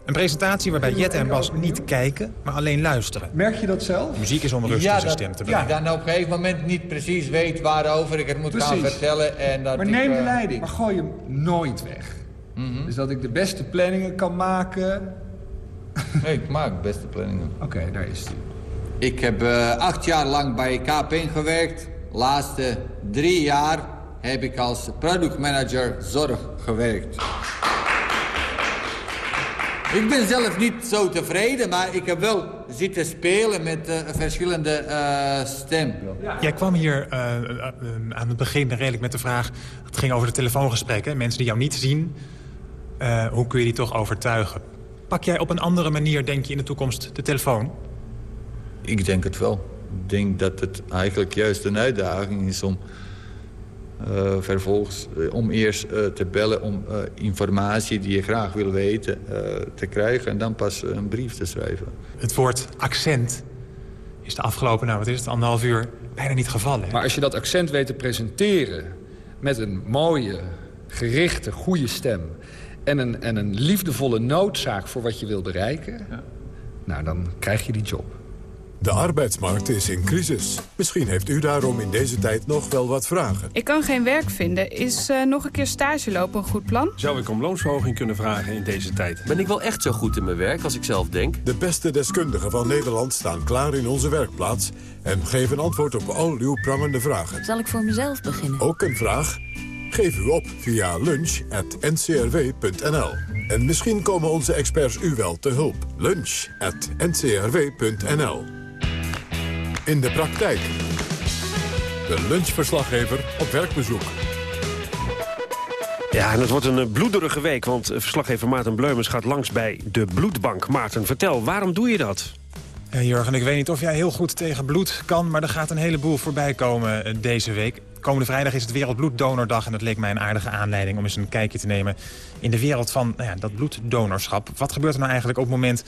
Een presentatie waarbij Jet en Bas niet kijken, maar alleen luisteren. Merk je dat zelf? Muziek is om rustig ja, zijn stem te brengen. Ja, dan op een gegeven moment niet precies weet waarover ik het moet precies. gaan vertellen. En dat maar neem ik, uh... de leiding, maar gooi hem nooit weg. Mhm. Mm -hmm. Dus dat ik de beste planningen kan maken <laughs> Nee, ik maak beste planningen. Oké, okay, daar is hij. Ik heb uh, acht jaar lang bij KPN gewerkt. De laatste drie jaar heb ik als productmanager zorg gewerkt. Ik ben zelf niet zo tevreden, maar ik heb wel zitten spelen met uh, verschillende uh, stemmen. Jij kwam hier uh, aan het begin redelijk met de vraag... het ging over de telefoongesprekken, mensen die jou niet zien. hoe kun je die toch overtuigen? Pak jij op een andere manier, denk je, in de toekomst de telefoon? Ik denk het wel. Ik denk dat het eigenlijk juist een uitdaging is om... Uh, vervolgens uh, om eerst uh, te bellen om informatie die je graag wil weten te krijgen... en dan pas een brief te schrijven. Het woord accent is de afgelopen, nou wat is het, anderhalf uur bijna niet gevallen. Hè? Maar als je dat accent weet te presenteren met een mooie, gerichte, goede stem en een, en een liefdevolle noodzaak voor wat je wil bereiken... Ja. nou, dan krijg je die job. De arbeidsmarkt is in crisis. Misschien heeft u daarom in deze tijd nog wel wat vragen. Ik kan geen werk vinden. Is uh, nog een keer stage lopen een goed plan? Zou ik om loonsverhoging kunnen vragen in deze tijd? Ben ik wel echt zo goed in mijn werk als ik zelf denk? De beste deskundigen van Nederland staan klaar in onze werkplaats... en geven antwoord op al uw prangende vragen. Zal ik voor mezelf beginnen? Ook een vraag? Geef u op via lunch.ncrw.nl. En misschien komen onze experts u wel te hulp. Lunch.ncrw.nl. In de praktijk. De lunchverslaggever op werkbezoek. Ja, en het wordt een bloederige week, want verslaggever Maarten Bleumens gaat langs bij de bloedbank. Maarten, vertel, waarom doe je dat? Ja, Jurgen, ik weet niet of jij heel goed tegen bloed kan... maar er gaat een heleboel voorbij komen deze week. Komende vrijdag is het Wereldbloeddonordag... en dat leek mij een aardige aanleiding om eens een kijkje te nemen... in de wereld van nou ja, dat bloeddonorschap. Wat gebeurt er nou eigenlijk op het moment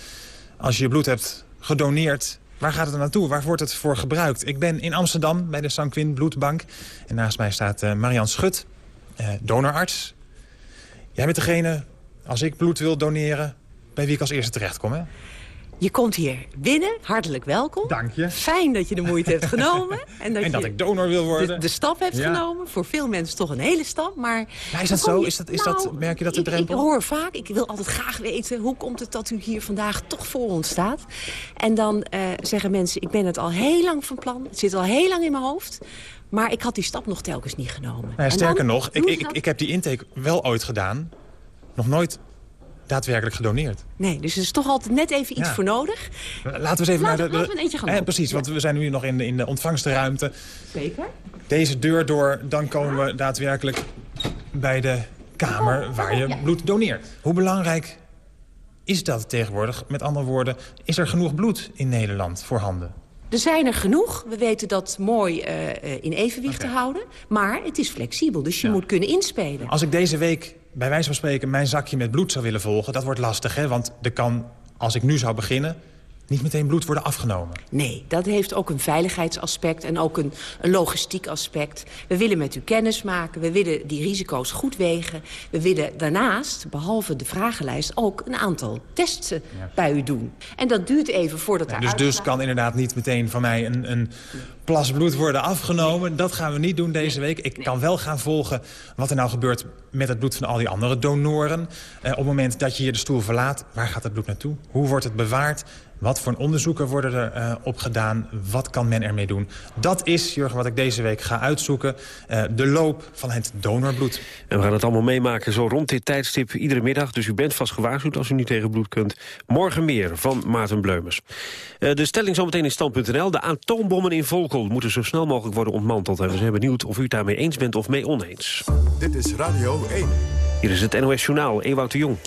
als je je bloed hebt gedoneerd... Waar gaat het naartoe? Waar wordt het voor gebruikt? Ik ben in Amsterdam bij de Sanquin Bloedbank. En naast mij staat uh, Marian Schut, uh, donorarts. Jij bent degene, als ik bloed wil doneren... bij wie ik als eerste terechtkom, hè? Je komt hier binnen, hartelijk welkom. Dank je. Fijn dat je de moeite hebt genomen. <laughs> En dat, je ik donor wil worden. De, de stap hebt Ja. genomen. Voor veel mensen toch een hele stap. Maar, Maar is dat zo? je- Is dat- is Nou, dat- merk je dat de ik- drempel? Ik, hoor vaak, ik wil altijd graag weten... hoe komt het dat u hier vandaag toch voor ons staat? En dan eh, zeggen mensen, ik ben het al heel lang van plan. Het zit al heel lang in mijn hoofd. Maar ik had die stap nog telkens niet genomen. Nou ja, En sterker nog, ik, ik, dat. ik heb die intake wel ooit gedaan. Nog nooit daadwerkelijk gedoneerd. Nee, dus er is toch altijd net even iets Ja. voor nodig. Laten we eens even Laten- naar de... laten we een eentje gaan Eh, precies, want we zijn nu nog in de, in de ontvangstruimte. Zeker. Deze deur door, dan komen we daadwerkelijk bij de kamer waar je bloed doneert. Hoe belangrijk is dat tegenwoordig? Met andere woorden, is er genoeg bloed in Nederland voorhanden? Er zijn er genoeg. We weten dat mooi eh, eh, in evenwicht te houden. Maar het is flexibel, dus je moet kunnen inspelen. Als ik deze week bij wijze van spreken mijn zakje met bloed zou willen volgen... dat wordt lastig, hè? Want er kan, als ik nu zou beginnen... niet meteen bloed worden afgenomen. Nee, dat heeft ook een veiligheidsaspect en ook een, een logistiek aspect. We willen met u kennis maken, we willen die risico's goed wegen. We willen daarnaast, behalve de vragenlijst, ook een aantal tests eh, bij u doen. En dat duurt even voordat er Dus, dus kan inderdaad niet meteen van mij een, een plas bloed worden afgenomen. Dat gaan we niet doen deze week. Ik kan wel gaan volgen wat er nou gebeurt met het bloed van al die andere donoren. Eh, op het moment dat je hier de stoel verlaat, waar gaat het bloed naartoe? Hoe wordt het bewaard? Wat voor onderzoeken worden er eh, op gedaan? Wat kan men ermee doen? Dat is, Jurgen, wat ik deze week ga uitzoeken. Eh, de loop van het donorbloed. En we gaan het allemaal meemaken zo rond dit tijdstip iedere middag. Dus u bent vast gewaarschuwd als u niet tegen bloed kunt. Morgen meer van Maarten Bleumers. Eh, de stelling zometeen in stand.nl. De atoombommen in Volkel moeten zo snel mogelijk worden ontmanteld. En we zijn benieuwd of u het daarmee eens bent of mee oneens. Dit is Radio 1. Hier is het NOS Journaal, Ewout de Jong.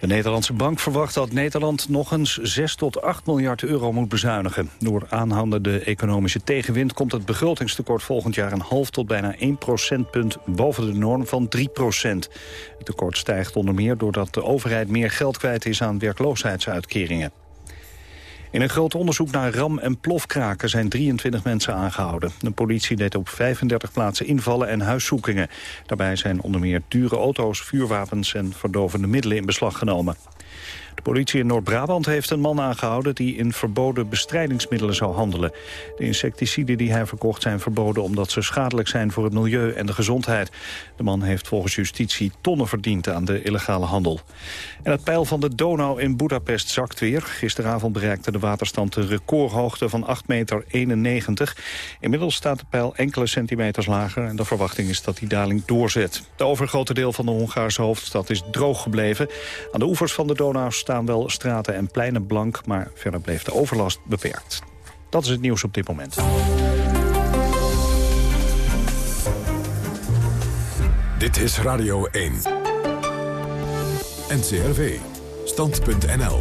De Nederlandse bank verwacht dat Nederland nog eens 6 tot 8 miljard euro moet bezuinigen. Door aanhoudende economische tegenwind komt het begrotingstekort volgend jaar een half tot bijna 1 procentpunt boven de norm van 3 procent. Het tekort stijgt onder meer doordat de overheid meer geld kwijt is aan werkloosheidsuitkeringen. In een groot onderzoek naar ram- en plofkraken zijn 23 mensen aangehouden. De politie deed op 35 plaatsen invallen en huiszoekingen. Daarbij zijn onder meer dure auto's, vuurwapens en verdovende middelen in beslag genomen. De politie in Noord-Brabant heeft een man aangehouden... die in verboden bestrijdingsmiddelen zou handelen. De insecticiden die hij verkocht zijn verboden... omdat ze schadelijk zijn voor het milieu en de gezondheid. De man heeft volgens justitie tonnen verdiend aan de illegale handel. En het peil van de Donau in Budapest zakt weer. Gisteravond bereikte de waterstand de recordhoogte van 8,91 meter. Inmiddels staat de peil enkele centimeters lager... en de verwachting is dat die daling doorzet. De overgrote deel van de Hongaarse hoofdstad is droog gebleven. Aan de oevers van de Donau staan wel straten en pleinen blank... maar verder bleef de overlast beperkt. Dat is het nieuws op dit moment. Dit is Radio 1. NCRV. Stand.nl.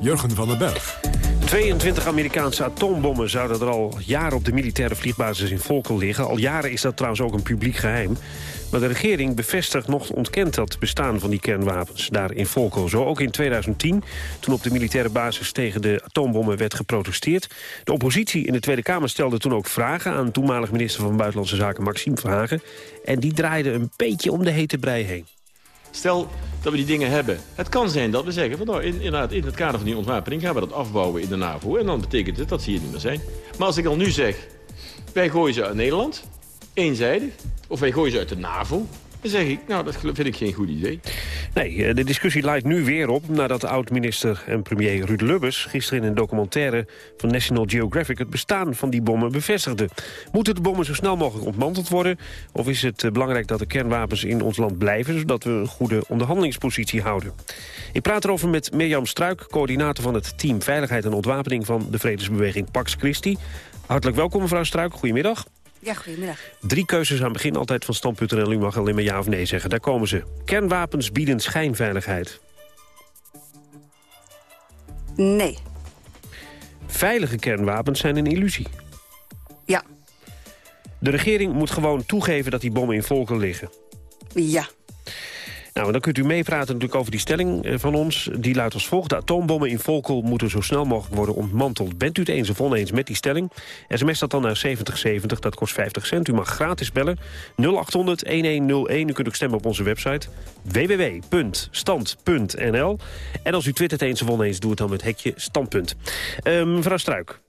Jurgen van den Berg. 22 Amerikaanse atoombommen zouden er al jaren op de militaire vliegbasis in Volkel liggen. Al jaren is dat trouwens ook een publiek geheim. Maar de regering bevestigt nog ontkent dat bestaan van die kernwapens daar in Volkel. Zo ook in 2010, toen op de militaire basis tegen de atoombommen werd geprotesteerd. De oppositie in de Tweede Kamer stelde toen ook vragen aan toenmalig minister van Buitenlandse Zaken Maxime Verhagen. En die draaide een beetje om de hete brei heen. Stel dat we die dingen hebben. Het kan zijn dat we zeggen, van, nou, in, inderdaad, in het kader van die ontwapening gaan we dat afbouwen in de NAVO. En dan betekent het dat ze hier niet meer zijn. Maar als ik al nu zeg, wij gooien ze uit Nederland, eenzijdig, of wij gooien ze uit de NAVO, dan zeg ik, nou, dat vind ik geen goed idee. Nee, eh, de discussie leidt nu weer op nadat oud-minister en premier Ruud Lubbers... gisteren in een documentaire van National Geographic het bestaan van die bommen bevestigde. Moeten de bommen zo snel mogelijk ontmanteld worden? Of is het eh, belangrijk dat de kernwapens in ons land blijven... zodat we een goede onderhandelingspositie houden? Ik praat erover met Mirjam Struik, coördinator van het team Veiligheid en Ontwapening... van de vredesbeweging Pax Christi. Hartelijk welkom mevrouw Struik, goedemiddag. Ja, goedemiddag. Drie keuzes aan het begin altijd van stand.nl. U mag alleen maar ja of nee zeggen. Daar komen ze. Kernwapens bieden schijnveiligheid. Nee. Veilige kernwapens zijn een illusie. Ja. De regering moet gewoon toegeven dat die bommen in volken liggen. Ja. Nou, dan kunt u meepraten natuurlijk over die stelling eh, van ons. Die luidt als volgt. De atoombommen in Volkel moeten zo snel mogelijk worden ontmanteld. Bent u het eens of oneens met die stelling? SMS dat dan naar 7070, dat kost 50 cent. U mag gratis bellen. 0800-1101. U kunt ook stemmen op onze website www.stand.nl. En als u twittert eens of oneens, doe het dan met hekje standpunt. Uh, mevrouw Struik,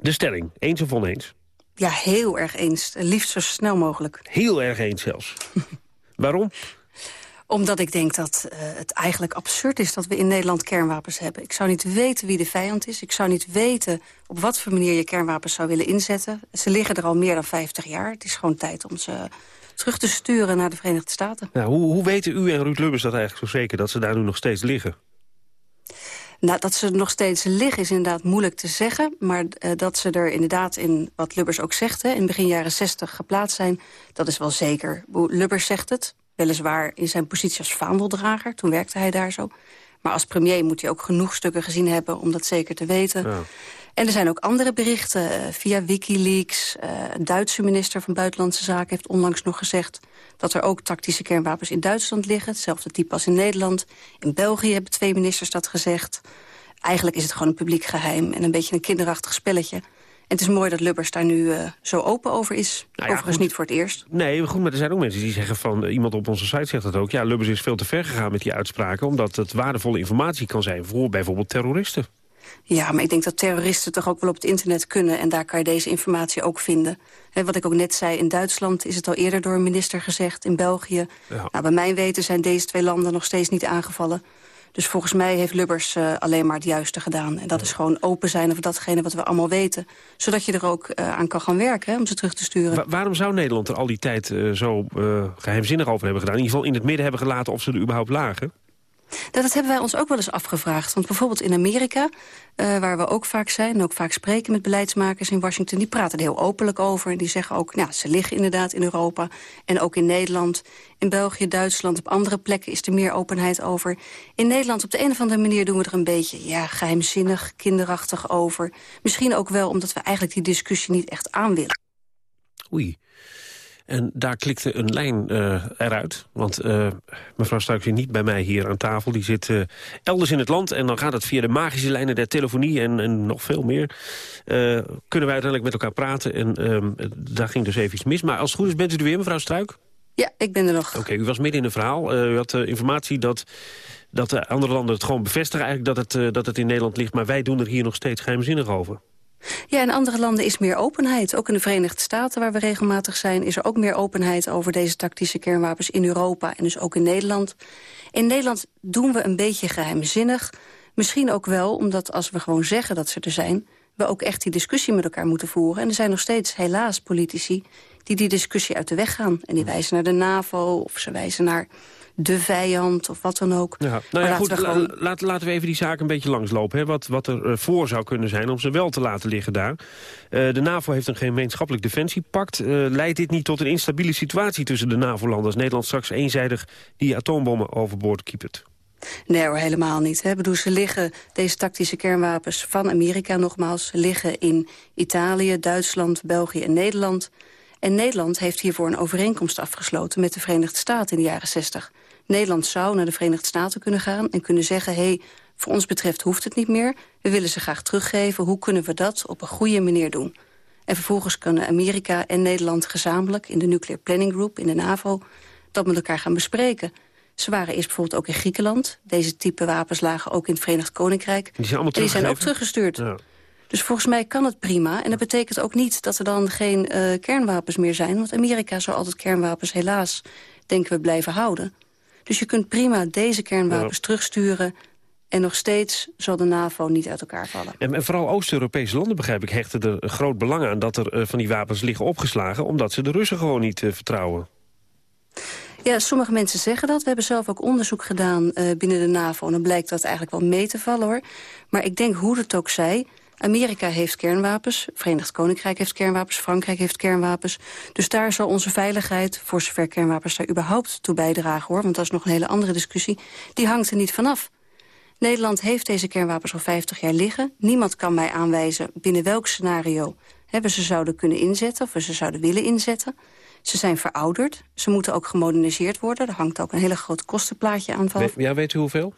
de stelling, eens of oneens? Ja, heel erg eens. Liefst zo snel mogelijk. Heel erg eens zelfs. <laughs> Waarom? Omdat ik denk dat uh, het eigenlijk absurd is dat we in Nederland kernwapens hebben. Ik zou niet weten wie de vijand is. Ik zou niet weten op wat voor manier je kernwapens zou willen inzetten. Ze liggen er al meer dan 50 jaar. Het is gewoon tijd om ze terug te sturen naar de Verenigde Staten. Nou, hoe, hoe weten u en Ruud Lubbers dat eigenlijk zo zeker... dat ze daar nu nog steeds liggen? Nou, dat ze er nog steeds liggen is inderdaad moeilijk te zeggen. Maar uh, dat ze er inderdaad in, wat Lubbers ook zegt... Hè, in begin jaren 60 geplaatst zijn, dat is wel zeker. Lubbers zegt het, weliswaar in zijn positie als vaandeldrager. Toen werkte hij daar zo. Maar als premier moet hij ook genoeg stukken gezien hebben... om dat zeker te weten. Ja. En er zijn ook andere berichten uh, via Wikileaks. Uh, een Duitse minister van Buitenlandse Zaken heeft onlangs nog gezegd... dat er ook tactische kernwapens in Duitsland liggen. Hetzelfde type als in Nederland. In België hebben twee ministers dat gezegd. Eigenlijk is het gewoon een publiek geheim en een beetje een kinderachtig spelletje. En het is mooi dat Lubbers daar nu uh, zo open over is. Nou ja, Overigens goed. niet voor het eerst. Nee, goed, maar er zijn ook mensen die zeggen van... Uh, iemand op onze site zegt dat ook. Ja, Lubbers is veel te ver gegaan met die uitspraken... omdat het waardevolle informatie kan zijn voor bijvoorbeeld terroristen. Ja, maar ik denk dat terroristen toch ook wel op het internet kunnen... en daar kan je deze informatie ook vinden. Wat ik ook net zei, in Duitsland is het al eerder door een minister gezegd. In België. Ja. Nou, bij mijn weten zijn deze twee landen nog steeds niet aangevallen. Dus volgens mij heeft Lubbers uh, alleen maar het juiste gedaan. En dat is gewoon open zijn over datgene wat we allemaal weten. Zodat je er ook uh, aan kan gaan werken, hè, om ze terug te sturen. Wa waarom zou Nederland er al die tijd uh, zo geheimzinnig over hebben gedaan? In ieder geval in het midden hebben gelaten of ze er überhaupt lagen? Dat hebben wij ons ook wel eens afgevraagd. Want bijvoorbeeld in Amerika, uh, waar we ook vaak zijn... en ook vaak spreken met beleidsmakers in Washington... die praten er heel openlijk over. En die zeggen ook, nou, ze liggen inderdaad in Europa. En ook in Nederland. In België, Duitsland, op andere plekken is er meer openheid over. In Nederland op de een of andere manier doen we er een beetje... ja, geheimzinnig, kinderachtig over. Misschien ook wel omdat we eigenlijk die discussie niet echt aan willen. Oei. En daar klikte een lijn uh, eruit. Want uh, mevrouw Struik zit niet bij mij hier aan tafel. Die zit uh, elders in het land. En dan gaat het via de magische lijnen der telefonie en, en nog veel meer. kunnen wij uiteindelijk met elkaar praten. En ehm, daar ging dus even iets mis. Maar als het goed is bent u er weer, mevrouw Struik? Ja, ik ben er nog. Oké, okay, u was midden in een verhaal. u had informatie dat, dat de andere landen het gewoon bevestigen... eigenlijk dat het, dat het in Nederland ligt. Maar wij doen er hier nog steeds geheimzinnig over. Ja, in andere landen is meer openheid. Ook in de Verenigde Staten, waar we regelmatig zijn... is er ook meer openheid over deze tactische kernwapens in Europa... en dus ook in Nederland. In Nederland doen we een beetje geheimzinnig. Misschien ook wel omdat als we gewoon zeggen dat ze er zijn... we ook echt die discussie met elkaar moeten voeren. En er zijn nog steeds, helaas, politici die die discussie uit de weg gaan. En die wijzen naar de NAVO of ze wijzen naar de vijand of wat dan ook. Ja. Nou ja, goed, gewoon... laat, laten we even die zaak een beetje langslopen. Hè. Wat, wat er uh, voor zou kunnen zijn om ze wel te laten liggen daar. Uh, de NAVO heeft een gemeenschappelijk defensiepact. Uh, leidt dit niet tot een instabiele situatie tussen de NAVO-landen... als Nederland straks eenzijdig die atoombommen overboord kiepert? Nee hoor, helemaal niet. Hè. Bedoel, ze liggen, deze tactische kernwapens van Amerika nogmaals... liggen in Italië, Duitsland, België en Nederland... En Nederland heeft hiervoor een overeenkomst afgesloten met de Verenigde Staten in de jaren 60. Nederland zou naar de Verenigde Staten kunnen gaan en kunnen zeggen... hé, hey, voor ons betreft hoeft het niet meer. We willen ze graag teruggeven. Hoe kunnen we dat op een goede manier doen? En vervolgens kunnen Amerika en Nederland gezamenlijk... in de Nuclear Planning Group, in de NAVO, dat met elkaar gaan bespreken. Ze waren eerst bijvoorbeeld ook in Griekenland. Deze type wapens lagen ook in het Verenigd Koninkrijk. Die zijn, die zijn ook teruggestuurd. Ja. Dus volgens mij kan het prima. En dat betekent ook niet dat er dan geen uh, kernwapens meer zijn. Want Amerika zou altijd kernwapens helaas, denken we, blijven houden. Dus je kunt prima deze kernwapens ja. terugsturen... En nog steeds zal de NAVO niet uit elkaar vallen. En, vooral Oost-Europese landen, begrijp ik, hechten er groot belang aan... dat er uh, van die wapens liggen opgeslagen... omdat ze de Russen gewoon niet uh, vertrouwen. Ja, sommige mensen zeggen dat. We hebben zelf ook onderzoek gedaan uh, binnen de NAVO... en dan blijkt dat eigenlijk wel mee te vallen, hoor. Maar ik denk, hoe het ook zij... Amerika heeft kernwapens, Verenigd Koninkrijk heeft kernwapens... Frankrijk heeft kernwapens. Dus daar zal onze veiligheid, voor zover kernwapens daar überhaupt toe bijdragen... hoor, want dat is nog een hele andere discussie, die hangt er niet vanaf. Nederland heeft deze kernwapens al 50 jaar liggen. Niemand kan mij aanwijzen binnen welk scenario we ze zouden kunnen inzetten... of we ze zouden willen inzetten. Ze zijn verouderd. Ze moeten ook gemoderniseerd worden. Er hangt ook een hele groot kostenplaatje aan vast. Ja, weet u hoeveel?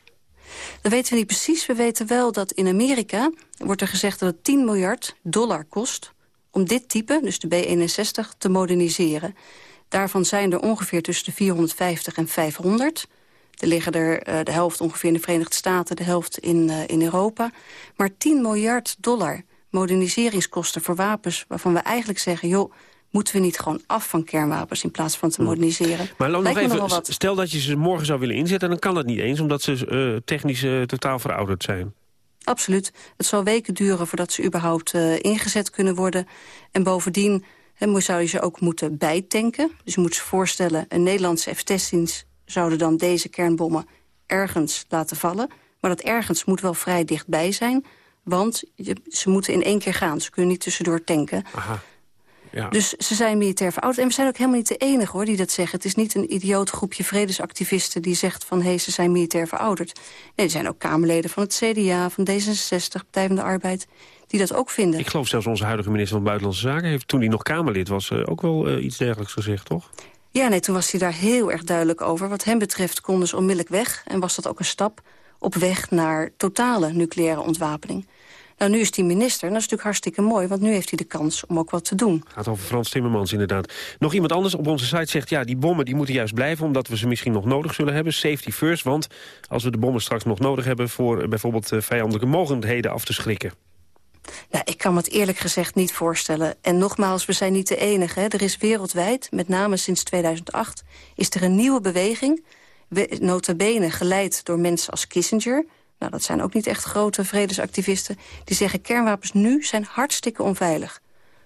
Dat weten we niet precies. We weten wel dat in Amerika wordt er gezegd dat het 10 miljard dollar kost... om dit type, dus de B-61, te moderniseren. Daarvan zijn er ongeveer tussen de 450 en 500. Er liggen er uh, de helft ongeveer in de Verenigde Staten, de helft in, uh, in Europa. Maar 10 miljard dollar moderniseringskosten voor wapens... waarvan we eigenlijk zeggen, joh, moeten we niet gewoon af van kernwapens... in plaats van te hm. moderniseren. Maar nog even, stel dat je ze morgen zou willen inzetten... dan kan dat niet eens, omdat ze uh, technisch uh, totaal verouderd zijn. Absoluut. Het zal weken duren voordat ze überhaupt uh, ingezet kunnen worden. En bovendien he, zou je ze ook moeten bijtanken. Dus je moet je voorstellen, een Nederlandse F-16's... zouden dan deze kernbommen ergens laten vallen. Maar dat ergens moet wel vrij dichtbij zijn... Want je, ze moeten in één keer gaan. Ze kunnen niet tussendoor tanken. Aha. Ja. Dus ze zijn militair verouderd. En we zijn ook helemaal niet de enige hoor, die dat zeggen. Het is niet een idioot groepje vredesactivisten die zegt van... hé, hey, ze zijn militair verouderd. Nee, er zijn ook Kamerleden van het CDA, van D66, Partij van de Arbeid... die dat ook vinden. Ik geloof zelfs onze huidige minister van Buitenlandse Zaken... heeft toen hij nog Kamerlid was uh, ook wel uh, iets dergelijks gezegd, toch? Ja, nee, toen was hij daar heel erg duidelijk over. Wat hem betreft konden ze onmiddellijk weg. En was dat ook een stap op weg naar totale nucleaire ontwapening. Nou, nu is die minister, en dat is natuurlijk hartstikke mooi... want nu heeft hij de kans om ook wat te doen. Het gaat over Frans Timmermans inderdaad. Nog iemand anders op onze site zegt... ja, die bommen die moeten juist blijven... omdat we ze misschien nog nodig zullen hebben. Safety first, want als we de bommen straks nog nodig hebben... voor bijvoorbeeld eh, vijandelijke mogendheden af te schrikken. Nou, ik kan me het eerlijk gezegd niet voorstellen. En nogmaals, we zijn niet de enige. Hè. Er is wereldwijd, met name sinds 2008... is er een nieuwe beweging, nota bene geleid door mensen als Kissinger nou, dat zijn ook niet echt grote vredesactivisten... die zeggen kernwapens nu zijn hartstikke onveilig.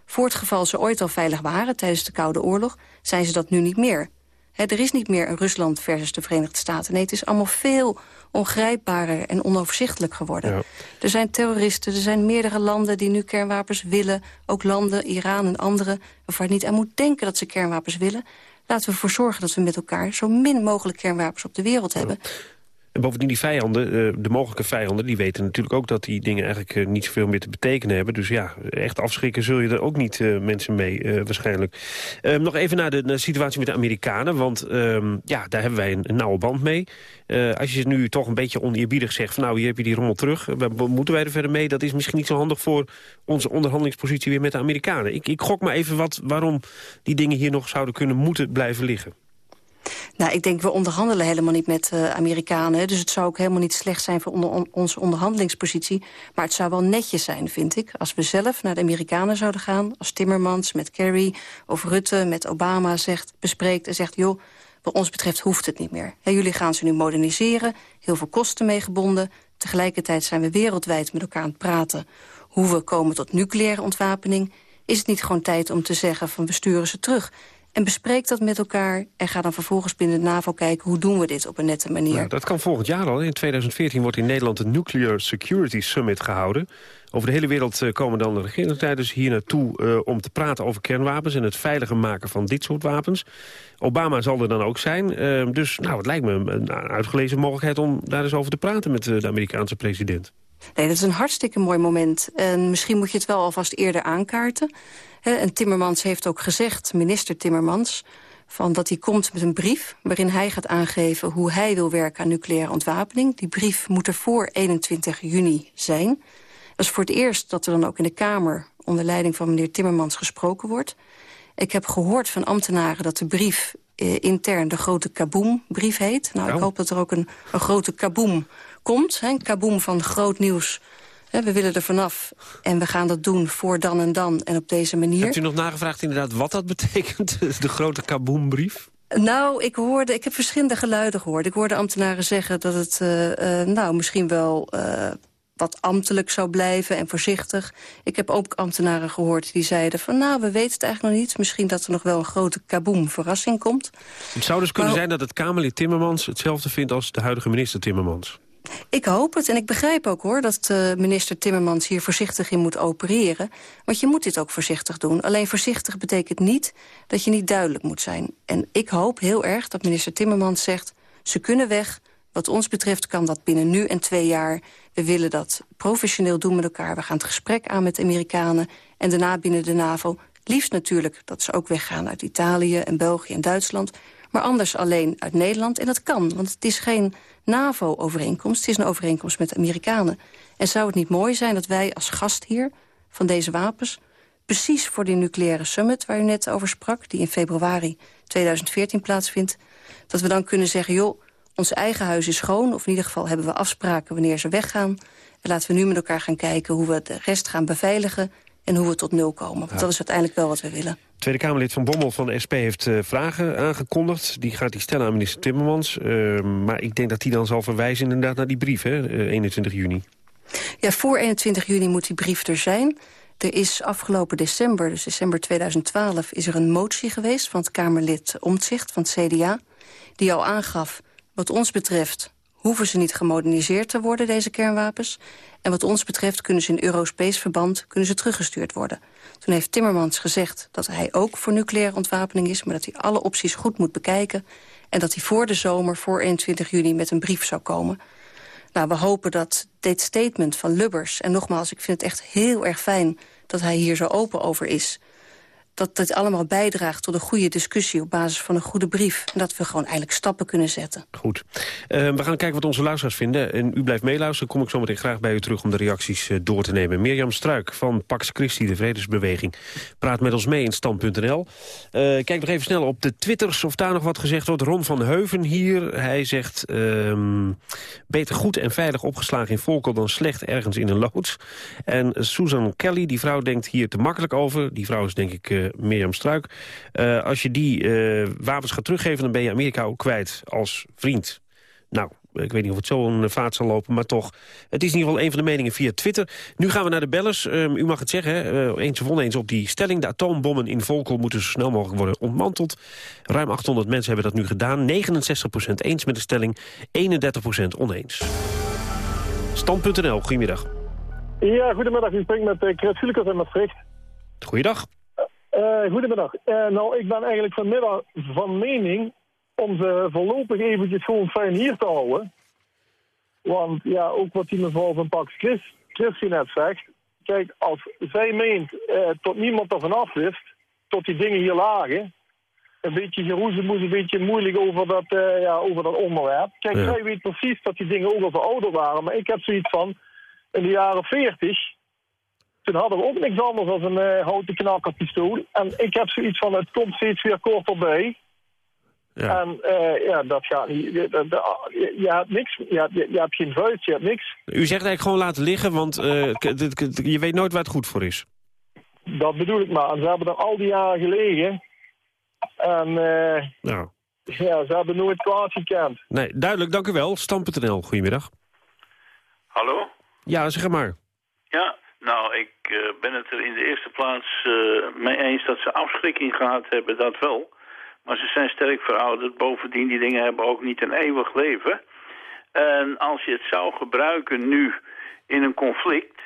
Voor het geval ze ooit al veilig waren tijdens de Koude Oorlog... zijn ze dat nu niet meer. er is niet meer een Rusland versus de Verenigde Staten. Nee, het is allemaal veel ongrijpbaarder en onoverzichtelijk geworden. Ja. Er zijn terroristen, er zijn meerdere landen die nu kernwapens willen. Ook landen, Iran en andere, waarvan je niet aan moet denken dat ze kernwapens willen. Laten we ervoor zorgen dat we met elkaar zo min mogelijk kernwapens op de wereld hebben. En bovendien die vijanden, eh, de mogelijke vijanden... die weten natuurlijk ook dat die dingen eigenlijk eh, niet zoveel meer te betekenen hebben. Dus ja, echt afschrikken zul je er ook niet uh, mensen mee waarschijnlijk. Um, nog even naar de, situatie met de Amerikanen. Want um, ja, daar hebben wij een, nauwe band mee. Als je nu toch een beetje oneerbiedig zegt... van nou, hier heb je die rommel terug. Moeten wij er verder mee? Dat is misschien niet zo handig voor onze onderhandelingspositie weer met de Amerikanen. Ik, ik gok maar even wat, waarom die dingen hier nog zouden kunnen moeten blijven liggen. Nou, ik denk, we onderhandelen helemaal niet met uh, Amerikanen. Dus het zou ook helemaal niet slecht zijn voor onze onderhandelingspositie. Maar het zou wel netjes zijn, vind ik. Als we zelf naar de Amerikanen zouden gaan. Als Timmermans met Kerry of Rutte met Obama zegt, bespreekt en zegt... joh, wat ons betreft hoeft het niet meer. jullie gaan ze nu moderniseren, heel veel kosten meegebonden. Tegelijkertijd zijn we wereldwijd met elkaar aan het praten... hoe we komen tot nucleaire ontwapening. Is het niet gewoon tijd om te zeggen van we sturen ze terug... En bespreek dat met elkaar en ga dan vervolgens binnen de NAVO kijken... hoe doen we dit op een nette manier. Nou, dat kan volgend jaar al. In 2014 wordt in Nederland de Nuclear Security Summit gehouden. Over de hele wereld eh, komen dan de regeringsleiders hier naartoe... Uh, om te praten over kernwapens en het veiliger maken van dit soort wapens. Obama zal er dan ook zijn. Uh, dus nou, het lijkt me een uitgelezen mogelijkheid om daar eens over te praten... met de Amerikaanse president. Nee, dat is een hartstikke mooi moment. En misschien moet je het wel alvast eerder aankaarten. En Timmermans heeft ook gezegd, minister Timmermans... Van dat hij komt met een brief waarin hij gaat aangeven... hoe hij wil werken aan nucleaire ontwapening. Die brief moet er voor 21 juni zijn. Dat is voor het eerst dat er dan ook in de Kamer... onder leiding van meneer Timmermans gesproken wordt. Ik heb gehoord van ambtenaren dat de brief eh, intern de grote kaboom-brief heet. Nou, ik nou. hoop dat er ook een, een grote kaboom komt. Hè, een kaboom van groot nieuws we willen er vanaf en we gaan dat doen voor dan en dan en op deze manier. Hebt u nog nagevraagd inderdaad wat dat betekent, <laughs> de grote kaboombrief? Nou, ik, hoorde, ik heb verschillende geluiden gehoord. Ik hoorde ambtenaren zeggen dat het uh, uh, nou, misschien wel uh, wat ambtelijk zou blijven en voorzichtig. Ik heb ook ambtenaren gehoord die zeiden van... nou, we weten het eigenlijk nog niet. Misschien dat er nog wel een grote kaboom verrassing komt. Het zou dus kunnen zijn dat het Kamerlid Timmermans... hetzelfde vindt als de huidige minister Timmermans. Ik hoop het en ik begrijp ook hoor dat uh, minister Timmermans hier voorzichtig in moet opereren. Want je moet dit ook voorzichtig doen. Alleen voorzichtig betekent niet dat je niet duidelijk moet zijn. En ik hoop heel erg dat minister Timmermans zegt... ze kunnen weg, wat ons betreft kan dat binnen nu en twee jaar. We willen dat professioneel doen met elkaar. We gaan het gesprek aan met de Amerikanen. En daarna binnen de NAVO Liefst natuurlijk dat ze ook weggaan uit Italië en België en Duitsland... maar anders alleen uit Nederland. En dat kan, want het is geen NAVO-overeenkomst. Het is een overeenkomst met de Amerikanen. En zou het niet mooi zijn dat wij als gast hier van deze wapens... precies voor die nucleaire summit waar u net over sprak... die in februari 2014 plaatsvindt... dat we dan kunnen zeggen, joh, ons eigen huis is schoon... of in ieder geval hebben we afspraken wanneer ze weggaan... en laten we nu met elkaar gaan kijken hoe we de rest gaan beveiligen en hoe we tot nul komen. Want dat is uiteindelijk wel wat we willen. Tweede Kamerlid van Bommel van de SP heeft uh, vragen aangekondigd. Die gaat hij stellen aan minister Timmermans. Uh, maar ik denk dat hij dan zal verwijzen inderdaad naar die brief, hè, uh, 21 juni. Ja, voor 21 juni moet die brief er zijn. Er is afgelopen december, dus december 2012... is er een motie geweest van het Kamerlid Omtzigt van het CDA... die al aangaf, wat ons betreft hoeven ze niet gemoderniseerd te worden, deze kernwapens. En wat ons betreft kunnen ze in Europees verband kunnen ze teruggestuurd worden. Toen heeft Timmermans gezegd dat hij ook voor nucleaire ontwapening is... maar dat hij alle opties goed moet bekijken... en dat hij voor de zomer, voor 21 juni, met een brief zou komen. Nou, we hopen dat dit statement van Lubbers... en nogmaals, ik vind het echt heel erg fijn dat hij hier zo open over is dat dit allemaal bijdraagt tot een goede discussie... op basis van een goede brief. En dat we gewoon eigenlijk stappen kunnen zetten. Goed. Uh, we gaan kijken wat onze luisteraars vinden. En u blijft meeluisteren. Kom ik zo meteen graag bij u terug om de reacties uh, door te nemen. Mirjam Struik van Pax Christi, de Vredesbeweging. Praat met ons mee in stand.nl. Uh, kijk nog even snel op de twitters of daar nog wat gezegd wordt. Ron van Heuven hier. Hij zegt... beter goed en veilig opgeslagen in Volkel dan slecht ergens in een loods. En Susan Kelly, die vrouw denkt hier te makkelijk over. Die vrouw is denk ik Mirjam Struik. Uh, als je die uh, wapens gaat teruggeven, dan ben je Amerika ook kwijt als vriend. Nou, ik weet niet of het zo een vaat zal lopen, maar toch. Het is in ieder geval een van de meningen via Twitter. Nu gaan we naar de bellers. Um, u mag het zeggen, hè? Uh, eens of oneens op die stelling. De atoombommen in Volkel moeten zo snel mogelijk worden ontmanteld. Ruim 800 mensen hebben dat nu gedaan. 69% eens met de stelling, 31% oneens. Stand.nl, goedemiddag. Ja, goedemiddag. U spreekt met Chris Filikers in Maastricht. Goeiedag. Uh, goedemiddag. Uh, nou, ik ben eigenlijk vanmiddag van mening om ze voorlopig eventjes gewoon fijn hier te houden. Want ja, ook wat die mevrouw van Pax Chris, Christie net zegt. Kijk, als zij meent uh, tot niemand ervan af wist, tot die dingen hier lagen. Een beetje geroezemoes, een beetje moeilijk over dat, ja, over dat onderwerp. Kijk, ja. zij weet precies dat die dingen ook al verouderd waren. Maar ik heb zoiets van, in de jaren 40 toen hadden we ook niks anders dan een uh, houten knakkerpistool. En ik heb zoiets van, het komt steeds weer korterbij. Ja. En uh, ja, dat gaat niet. Je, je hebt niks. Je hebt, je hebt geen vuist, je hebt niks. U zegt eigenlijk gewoon laten liggen, want uh, je weet nooit waar het goed voor is. Dat bedoel ik maar. En ze hebben er al die jaren gelegen. En uh, nou. ja, ze hebben nooit kwaad gekend. Nee, duidelijk, dank u wel. Stam.nl, goedemiddag. Hallo? Ja, zeg maar. Ja, nou, ik uh, ben het er in de eerste plaats uh, mee eens dat ze afschrikking gehad hebben, dat wel. Maar ze zijn sterk verouderd. Bovendien, die dingen hebben ook niet een eeuwig leven. En als je het zou gebruiken nu in een conflict...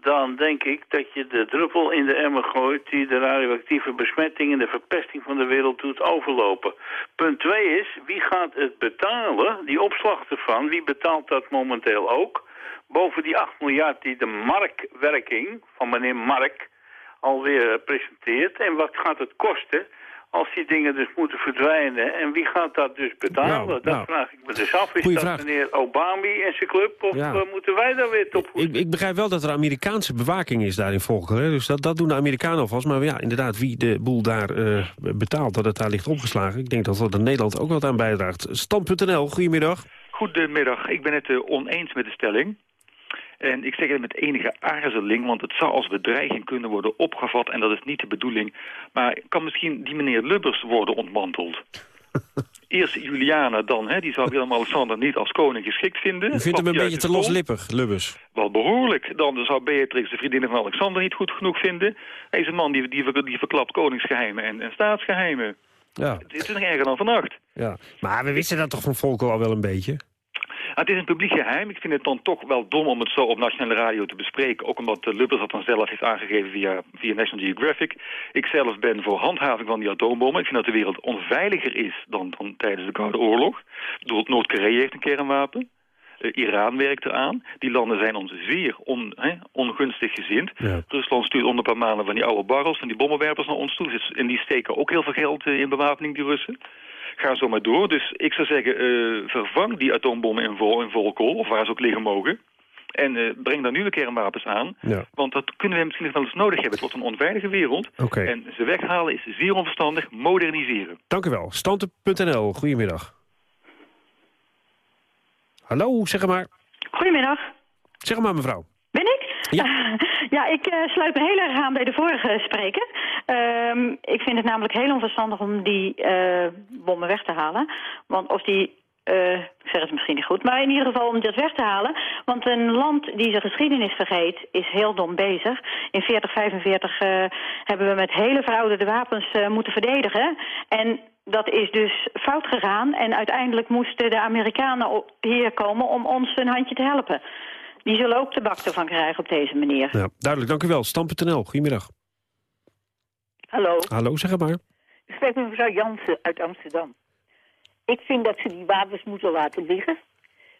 dan denk ik dat je de druppel in de emmer gooit... die de radioactieve besmetting en de verpesting van de wereld doet overlopen. Punt 2 is, wie gaat het betalen, die opslag ervan? Wie betaalt dat momenteel ook? Boven die 8 miljard die de markwerking van meneer Mark alweer presenteert. En wat gaat het kosten als die dingen dus moeten verdwijnen? En wie gaat dat dus betalen? Nou, dat nou. vraag ik me dus af. Is dat vraag. meneer Obama en zijn club? Of Ja. eh, moeten wij daar weer top Ik, ik begrijp wel dat er Amerikaanse bewaking is daar in Volkel. Hè? Dus dat, dat doen de Amerikanen alvast. Maar ja, inderdaad, wie de boel daar eh, betaalt, dat het daar ligt opgeslagen. Ik denk dat dat in Nederland ook wat aan bijdraagt. Stand.nl, goedemiddag. Goedemiddag, ik ben het eh, oneens met de stelling. En ik zeg het met enige aarzeling, want het zou als bedreiging kunnen worden opgevat en dat is niet de bedoeling. Maar kan misschien die meneer Lubbers worden ontmanteld? <laughs> Eerst Juliana dan, hè, die zou Willem-Alexander niet als koning geschikt vinden. U vindt hem een beetje te loslippig, Lubbers. Wel behoorlijk. Dan zou Beatrix, de vriendin van Alexander, niet goed genoeg vinden. Hij is een man die, die, die verklapt koningsgeheimen en, en staatsgeheimen. Ja. Het is nog erger dan vannacht. ja. Maar we wisten dat toch van Volkel al wel een beetje? Ah, Het is een publiek geheim. Ik vind het dan toch wel dom om het zo op nationale radio te bespreken. Ook omdat uh, Lubbers dat dan zelf heeft aangegeven via, via National Geographic. Ik zelf ben voor handhaving van die atoombommen. Ik vind dat de wereld onveiliger is dan, dan tijdens de Koude Oorlog. Ik bedoel, Noord-Korea heeft een kernwapen. Eh, Iran werkt eraan. Die landen zijn ons zeer on, hè, ongunstig gezind. Rusland stuurt onder een paar maanden van die oude barrels, van die bommenwerpers naar ons toe. Dus- En die steken ook heel veel geld eh, in bewapening, die Russen. Ga zo maar door. Dus ik zou zeggen, eh, vervang die atoombommen in, vol, in volkool, of waar ze ook liggen mogen. En breng daar nieuwe kernwapens aan. Ja. Want dat kunnen we misschien nog wel eens nodig hebben. Het wordt een onveilige wereld. En ze weghalen is zeer onverstandig. Moderniseren. Dank u wel. Stante.nl, goedemiddag. Hallo, zeg maar. Goedemiddag. Zeg maar, mevrouw. Ben ik? Ja. <laughs> ja, ik eh, sluit me heel erg aan bij de vorige spreker. Ehm, ik vind het namelijk heel onverstandig om die eh, bommen weg te halen. Want of die... eh, ik zeg het misschien niet goed, maar in ieder geval om dat weg te halen. Want een land die zijn geschiedenis vergeet, is heel dom bezig. In 40, 45 eh, hebben we met hele verouderde wapens moeten verdedigen. En dat is dus fout gegaan. En uiteindelijk moesten de Amerikanen hier komen om ons een handje te helpen. Die zullen ook de bak ervan krijgen op deze manier. Ja, duidelijk, dank u wel. Stam.nl, goedemiddag. Hallo, Hallo, zeg maar. ik spreek met mevrouw Jansen uit Amsterdam. Ik vind dat ze die wapens moeten laten liggen.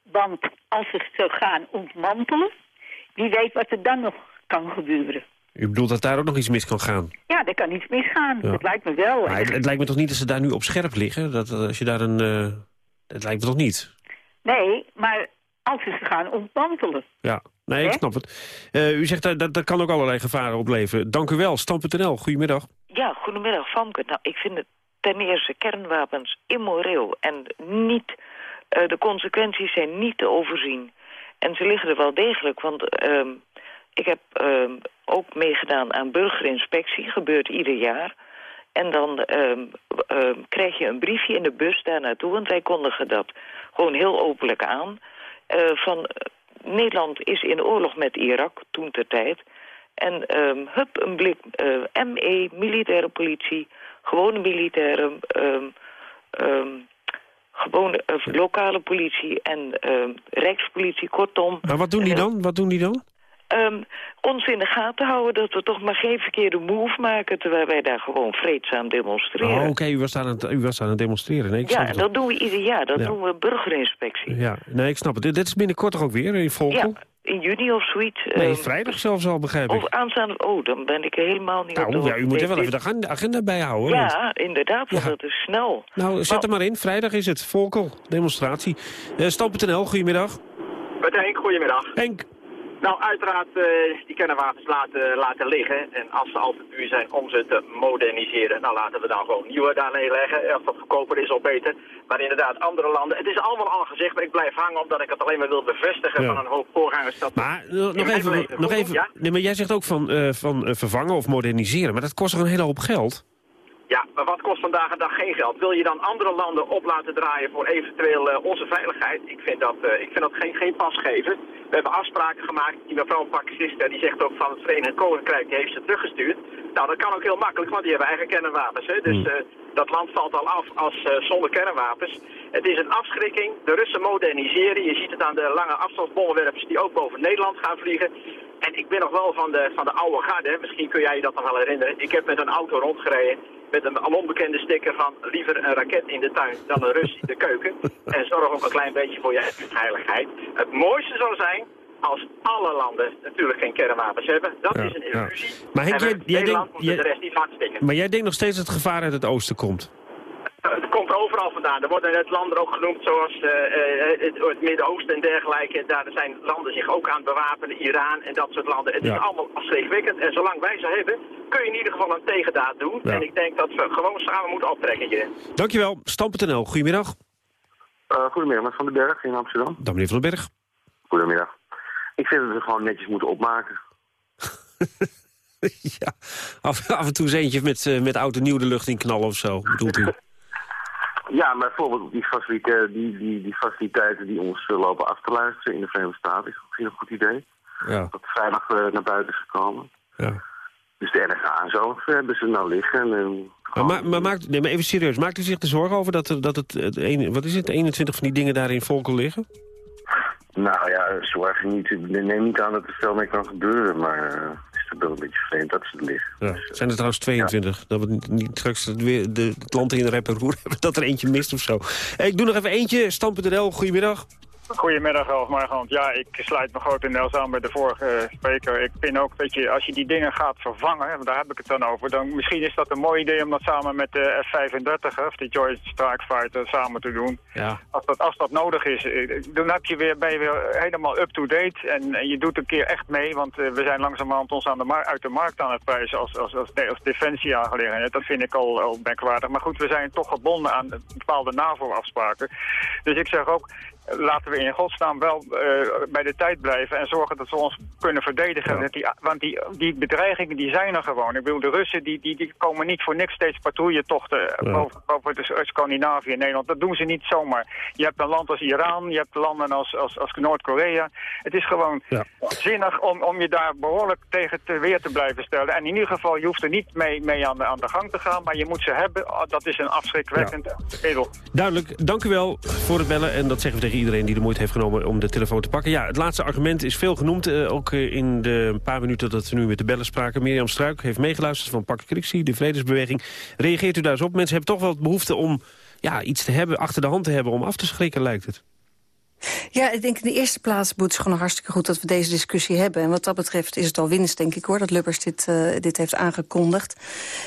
Want als ze zo gaan ontmantelen, wie weet wat er dan nog kan gebeuren. U bedoelt dat daar ook nog iets mis kan gaan? Ja, er kan iets misgaan. Ja. Dat lijkt me wel. Maar het, het lijkt me toch niet dat ze daar nu op scherp liggen? Dat, eh, als je daar een... eh, het lijkt me toch niet? Nee, maar als ze ze gaan ontmantelen. Ja, nee, ik snap het. Eh, u zegt dat, dat, dat kan ook allerlei gevaren opleveren. Dank u wel. Stam.nl, goedemiddag. Ja, goedemiddag, Famke. Nou, ik vind het ten eerste kernwapens immoreel en niet... eh, de consequenties zijn niet te overzien. En ze liggen er wel degelijk, want ehm, ik heb ehm, ook meegedaan aan burgerinspectie, gebeurt ieder jaar. En dan ehm, ehm, krijg je een briefje in de bus daar naartoe, want wij kondigen dat gewoon heel openlijk aan. eh, van eh, Nederland is in oorlog met Irak, toen ter tijd. En ehm, hup, een blik eh, ME, militaire politie, gewone militairen, eh, lokale politie en rijkspolitie, kortom. Maar wat doen die dan? Wat doen die dan? Ehm, ons in de gaten houden dat we toch maar geen verkeerde move maken... terwijl wij daar gewoon vreedzaam demonstreren. Oh, oké, u, was aan het- u was aan het demonstreren. Nee, ik snap ja, het dat doen we ieder jaar. Dat Ja. doen we burgerinspectie. Ja, nee, ik snap het. Dit, dit is binnenkort toch ook weer in Volkel? Ja, in juni of zoiets. Nee, ehm, vrijdag zelfs al, begrijp ik. Of aanstaande... Oh, dan ben ik er helemaal niet op de Nou, ja, u moet er wel even de agenda, bijhouden. want- Ja, inderdaad, want Ja. dat is snel. Nou, zet er maar in. Vrijdag is het. Volkel, demonstratie. Uh, Stam.nl, goedemiddag. Met Henk, goedemiddag. Henk. Nou, uiteraard eh, die kernwapens laten, laten liggen. En als ze al te duur zijn om ze te moderniseren, nou laten we dan gewoon nieuwe daar neerleggen. Als dat goedkoper is, al beter. Maar inderdaad, andere landen. Het is allemaal al gezegd, maar ik blijf hangen omdat ik het alleen maar wil bevestigen Ja. van een hoop voorgangers. Dat Maar eh, nog even, nog even Ja? nee, maar jij zegt ook van, eh, van eh, vervangen of moderniseren. Maar dat kost toch een hele hoop geld? Ja, maar wat kost vandaag de dag geen geld? Wil je dan andere landen op laten draaien voor eventueel eh, onze veiligheid? Ik vind dat, eh, ik vind dat geen, geen pas geven. We hebben afspraken gemaakt. Die mevrouw Pakisista die zegt ook van het Verenigd Koninkrijk die heeft ze teruggestuurd. Nou, dat kan ook heel makkelijk, want die hebben eigen kernwapens. Hè? Dus eh, dat land valt al af als zonder kernwapens. Het is een afschrikking. De Russen moderniseren. Je ziet het aan de lange afstandsbolwerpers die ook boven Nederland gaan vliegen. En ik ben nog wel van de, van de oude garde. Misschien kun jij je dat nog wel herinneren. Ik heb met een auto rondgereden met een al onbekende sticker van liever een raket in de tuin dan een Rus in de keuken. <laughs> En zorg ook een klein beetje voor je eigen veiligheid. Het mooiste zou zijn als alle landen natuurlijk geen kernwapens hebben. Dat Ja, is een ja. illusie. Maar Henk, en jij- denkt- de rest niet laten stikken. Maar jij denkt nog steeds dat het gevaar uit het oosten komt? Overal vandaan. Er worden net landen ook genoemd zoals eh, eh, het, het Midden-Oosten en dergelijke. Daar zijn landen zich ook aan het bewapenen, Iran en dat soort landen. Het Ja. is allemaal afschrikwekkend. En zolang wij ze hebben, kun je in ieder geval een tegendaad doen. Ja. En ik denk dat we gewoon samen moeten optrekken hier. Dankjewel. Stam.nl, goedemiddag. Eh, goedemiddag, met Van den Berg in Amsterdam. Dan meneer Van den Berg. Goedemiddag. Ik vind dat we gewoon netjes moeten opmaken. <laughs> ja, af, af en toe eens eentje met, eh, met oud en nieuw de lucht in knallen of zo, bedoelt u? <laughs> Ja, maar bijvoorbeeld die, facilite die, die, die faciliteiten die ons eh, lopen af te luisteren in de Verenigde Staten is misschien een goed idee. Ja. Dat vrijdag eh, naar buiten is gekomen. Ja. Dus de NSA en zo eh, hebben ze nou liggen. En, Maar, ma- maar maakt, nee, maar even serieus, maakt u zich er zorgen over dat, dat het, het een, wat is het, 21 van die dingen daar in Volkel liggen? nou ja, zorg niet. Ik neem niet aan dat er veel mee kan gebeuren, maar het wel een beetje vreemd dat ze er liggen. Ja. Zijn er trouwens 22? Dat we niet- straks weer, de, het land in rep en roer <laughs> hebben dat er eentje mist of zo. Eh, Ik doe nog even eentje, Stam.nl, goedemiddag. Goedemiddag, Margant. Ja, ik sluit me grotendeels aan bij de vorige spreker. Ik vind ook dat je, als je die dingen gaat vervangen, want daar heb ik het dan over, dan misschien is dat een mooi idee om dat samen met de F-35, of de Joint Strike Fighter, samen te doen. Ja. Als dat, als dat nodig is, eh, dan heb je weer, ben je weer helemaal up-to-date en, en je doet een keer echt mee, want eh, we zijn langzamerhand ons aan de uit de markt aan het prijzen als, als, als, als defensieaangelegenheid. Dat vind ik al, al merkwaardig. Maar goed, we zijn toch gebonden aan bepaalde NAVO-afspraken. Dus ik zeg ook, laten we in godsnaam wel eh, bij de tijd blijven en zorgen dat we ons kunnen verdedigen. Dat die, want die, die bedreigingen die zijn er gewoon. Ik bedoel, de Russen die, die, die komen niet voor niks steeds patrouilletochten eh, boven, boven de Scandinavië en Nederland. Dat doen ze niet zomaar. Je hebt een land als Iran, je hebt landen als, als, als Noord-Korea. Het is gewoon zinnig om, om je daar behoorlijk tegen te weer te blijven stellen. En in ieder geval, je hoeft er niet mee, mee aan, de, aan de gang te gaan, maar je moet ze hebben. Oh, Dat is een afschrikwekkend middel. Duidelijk, dank u wel voor het bellen. En dat zeggen we tegen iedereen die de moeite heeft genomen om de telefoon te pakken. Ja, het laatste argument is veel genoemd. eh, ook eh, in de paar minuten dat we nu met de bellen spraken. Mirjam Struik heeft meegeluisterd van Pak de Vredesbeweging. Reageert u daar eens op? Mensen hebben toch wel behoefte om ja, iets te hebben, achter de hand te hebben... om af te schrikken, lijkt het. Ja, ik denk in de eerste plaats, Boet, is gewoon hartstikke goed dat we deze discussie hebben. En wat dat betreft is het al winst, denk ik hoor, dat Lubbers dit, eh, dit heeft aangekondigd.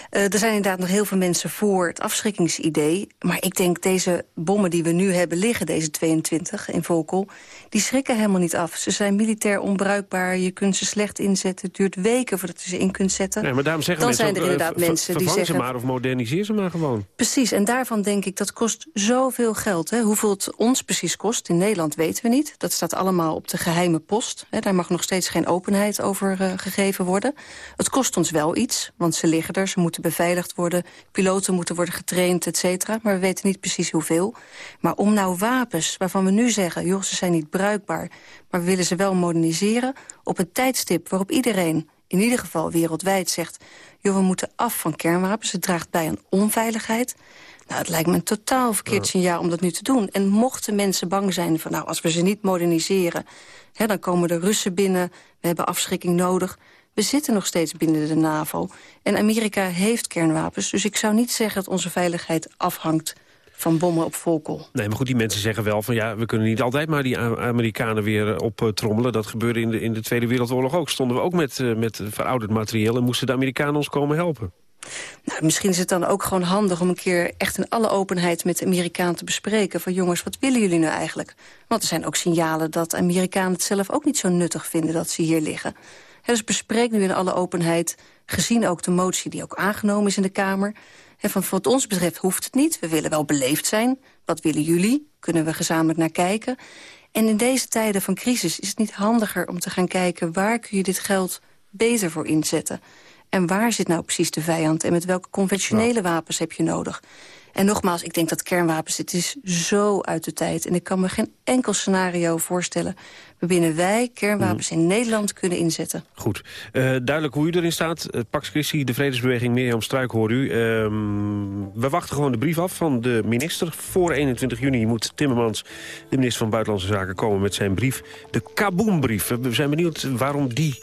Eh, er zijn inderdaad nog heel veel mensen voor het afschrikkingsidee. Maar ik denk deze bommen die we nu hebben liggen, deze 22 in Volkel... die schrikken helemaal niet af. Ze zijn militair onbruikbaar, je kunt ze slecht inzetten. Het duurt weken voordat je ze in kunt zetten. Nee, maar daarom zeggen Dan mensen zijn er eh, inderdaad mensen die zeggen... ze maar of moderniseer ze maar gewoon. Precies, en daarvan denk ik, dat kost zoveel geld. Hè. Hoeveel het ons precies kost, in Nederland weten we niet. Dat staat allemaal op de geheime post. Daar mag nog steeds geen openheid over eh, gegeven worden. Het kost ons wel iets, want ze liggen er, ze moeten beveiligd worden... piloten moeten worden getraind, et cetera. Maar we weten niet precies hoeveel. Maar om nou wapens, waarvan we nu zeggen... joh, ze zijn niet bruikbaar, maar we willen ze wel moderniseren... op een tijdstip waarop iedereen in ieder geval wereldwijd zegt... joh, we moeten af van kernwapens, het draagt bij aan onveiligheid. Nou, het lijkt me een totaal verkeerd signaal om dat nu te doen. En mochten mensen bang zijn van, nou, als we ze niet moderniseren... Hè, dan komen de Russen binnen, we hebben afschrikking nodig... We zitten nog steeds binnen de NAVO. En Amerika heeft kernwapens. Dus ik zou niet zeggen dat onze veiligheid afhangt van bommen op Volkel. Nee, maar goed, die mensen zeggen wel van ja, we kunnen niet altijd maar die Amerikanen weer op eh, trommelen. Dat gebeurde in de, in de Tweede Wereldoorlog ook. Stonden we ook met, eh, met verouderd materieel en moesten de Amerikanen ons komen helpen. Nou, misschien is het dan ook gewoon handig om een keer echt in alle openheid met de Amerikanen te bespreken. Van jongens, wat willen jullie nou eigenlijk? Want er zijn ook signalen dat Amerikanen het zelf ook niet zo nuttig vinden dat ze hier liggen. Hè, dus bespreek nu in alle openheid, gezien ook de motie die ook aangenomen is in de Kamer. Hè, van wat ons betreft hoeft het niet. We willen wel beleefd zijn. Wat willen jullie? Kunnen we gezamenlijk naar kijken? En in deze tijden van crisis is het niet handiger om te gaan kijken... waar kun je dit geld beter voor inzetten? En waar zit nou precies de vijand? En met welke conventionele wapens heb je nodig? En nogmaals, ik denk dat kernwapens, dit is zo uit de tijd. En ik kan me geen enkel scenario voorstellen... waarbinnen wij kernwapens in Nederland kunnen inzetten. Goed. Eh, duidelijk hoe u erin staat. Uh, Pax Christi, de Vredesbeweging, Mirjam Struik hoor u. Ehm, we wachten gewoon de brief af van de minister. Voor 21 juni moet Timmermans, de minister van Buitenlandse Zaken... komen met zijn brief, de Kaboombrief. We zijn benieuwd waarom die...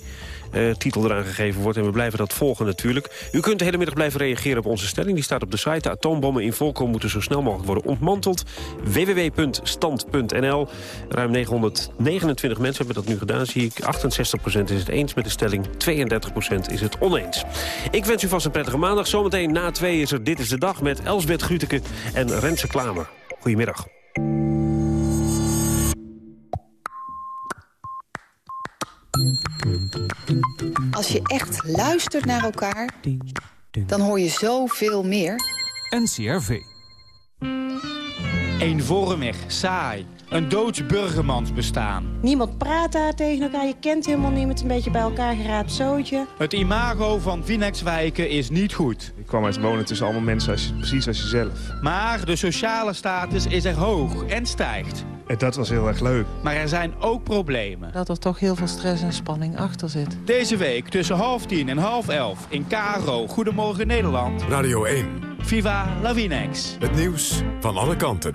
Uh, titel eraan gegeven wordt. En we blijven dat volgen natuurlijk. U kunt de hele middag blijven reageren op onze stelling. Die staat op de site. De atoombommen in Volkom moeten zo snel mogelijk worden ontmanteld. www.stand.nl Ruim 929 mensen hebben dat nu gedaan, zie ik. 68% is het eens met de stelling. 32% is het oneens. Ik wens u vast een prettige maandag. Zometeen na twee is er Dit is de Dag met Elsbeth Grütke en Renze Klamer. Goedemiddag. Als je echt luistert naar elkaar, dan hoor je zoveel meer. NCRV. Eenvormig, saai. Een doods burgermans bestaan. Niemand praat daar tegen elkaar, je kent helemaal niemand. Een beetje bij elkaar geraapt zootje. Het imago van Vinexwijken is niet goed. Ik kwam uit wonen tussen allemaal mensen als, precies als jezelf. Maar de sociale status is er hoog en stijgt. En dat was heel erg leuk. Maar er zijn ook problemen. Dat er toch heel veel stress en spanning achter zit. Deze week tussen half tien en half elf in Caro. Goedemorgen Nederland. Radio 1. Viva la Vinex. Het nieuws van alle kanten.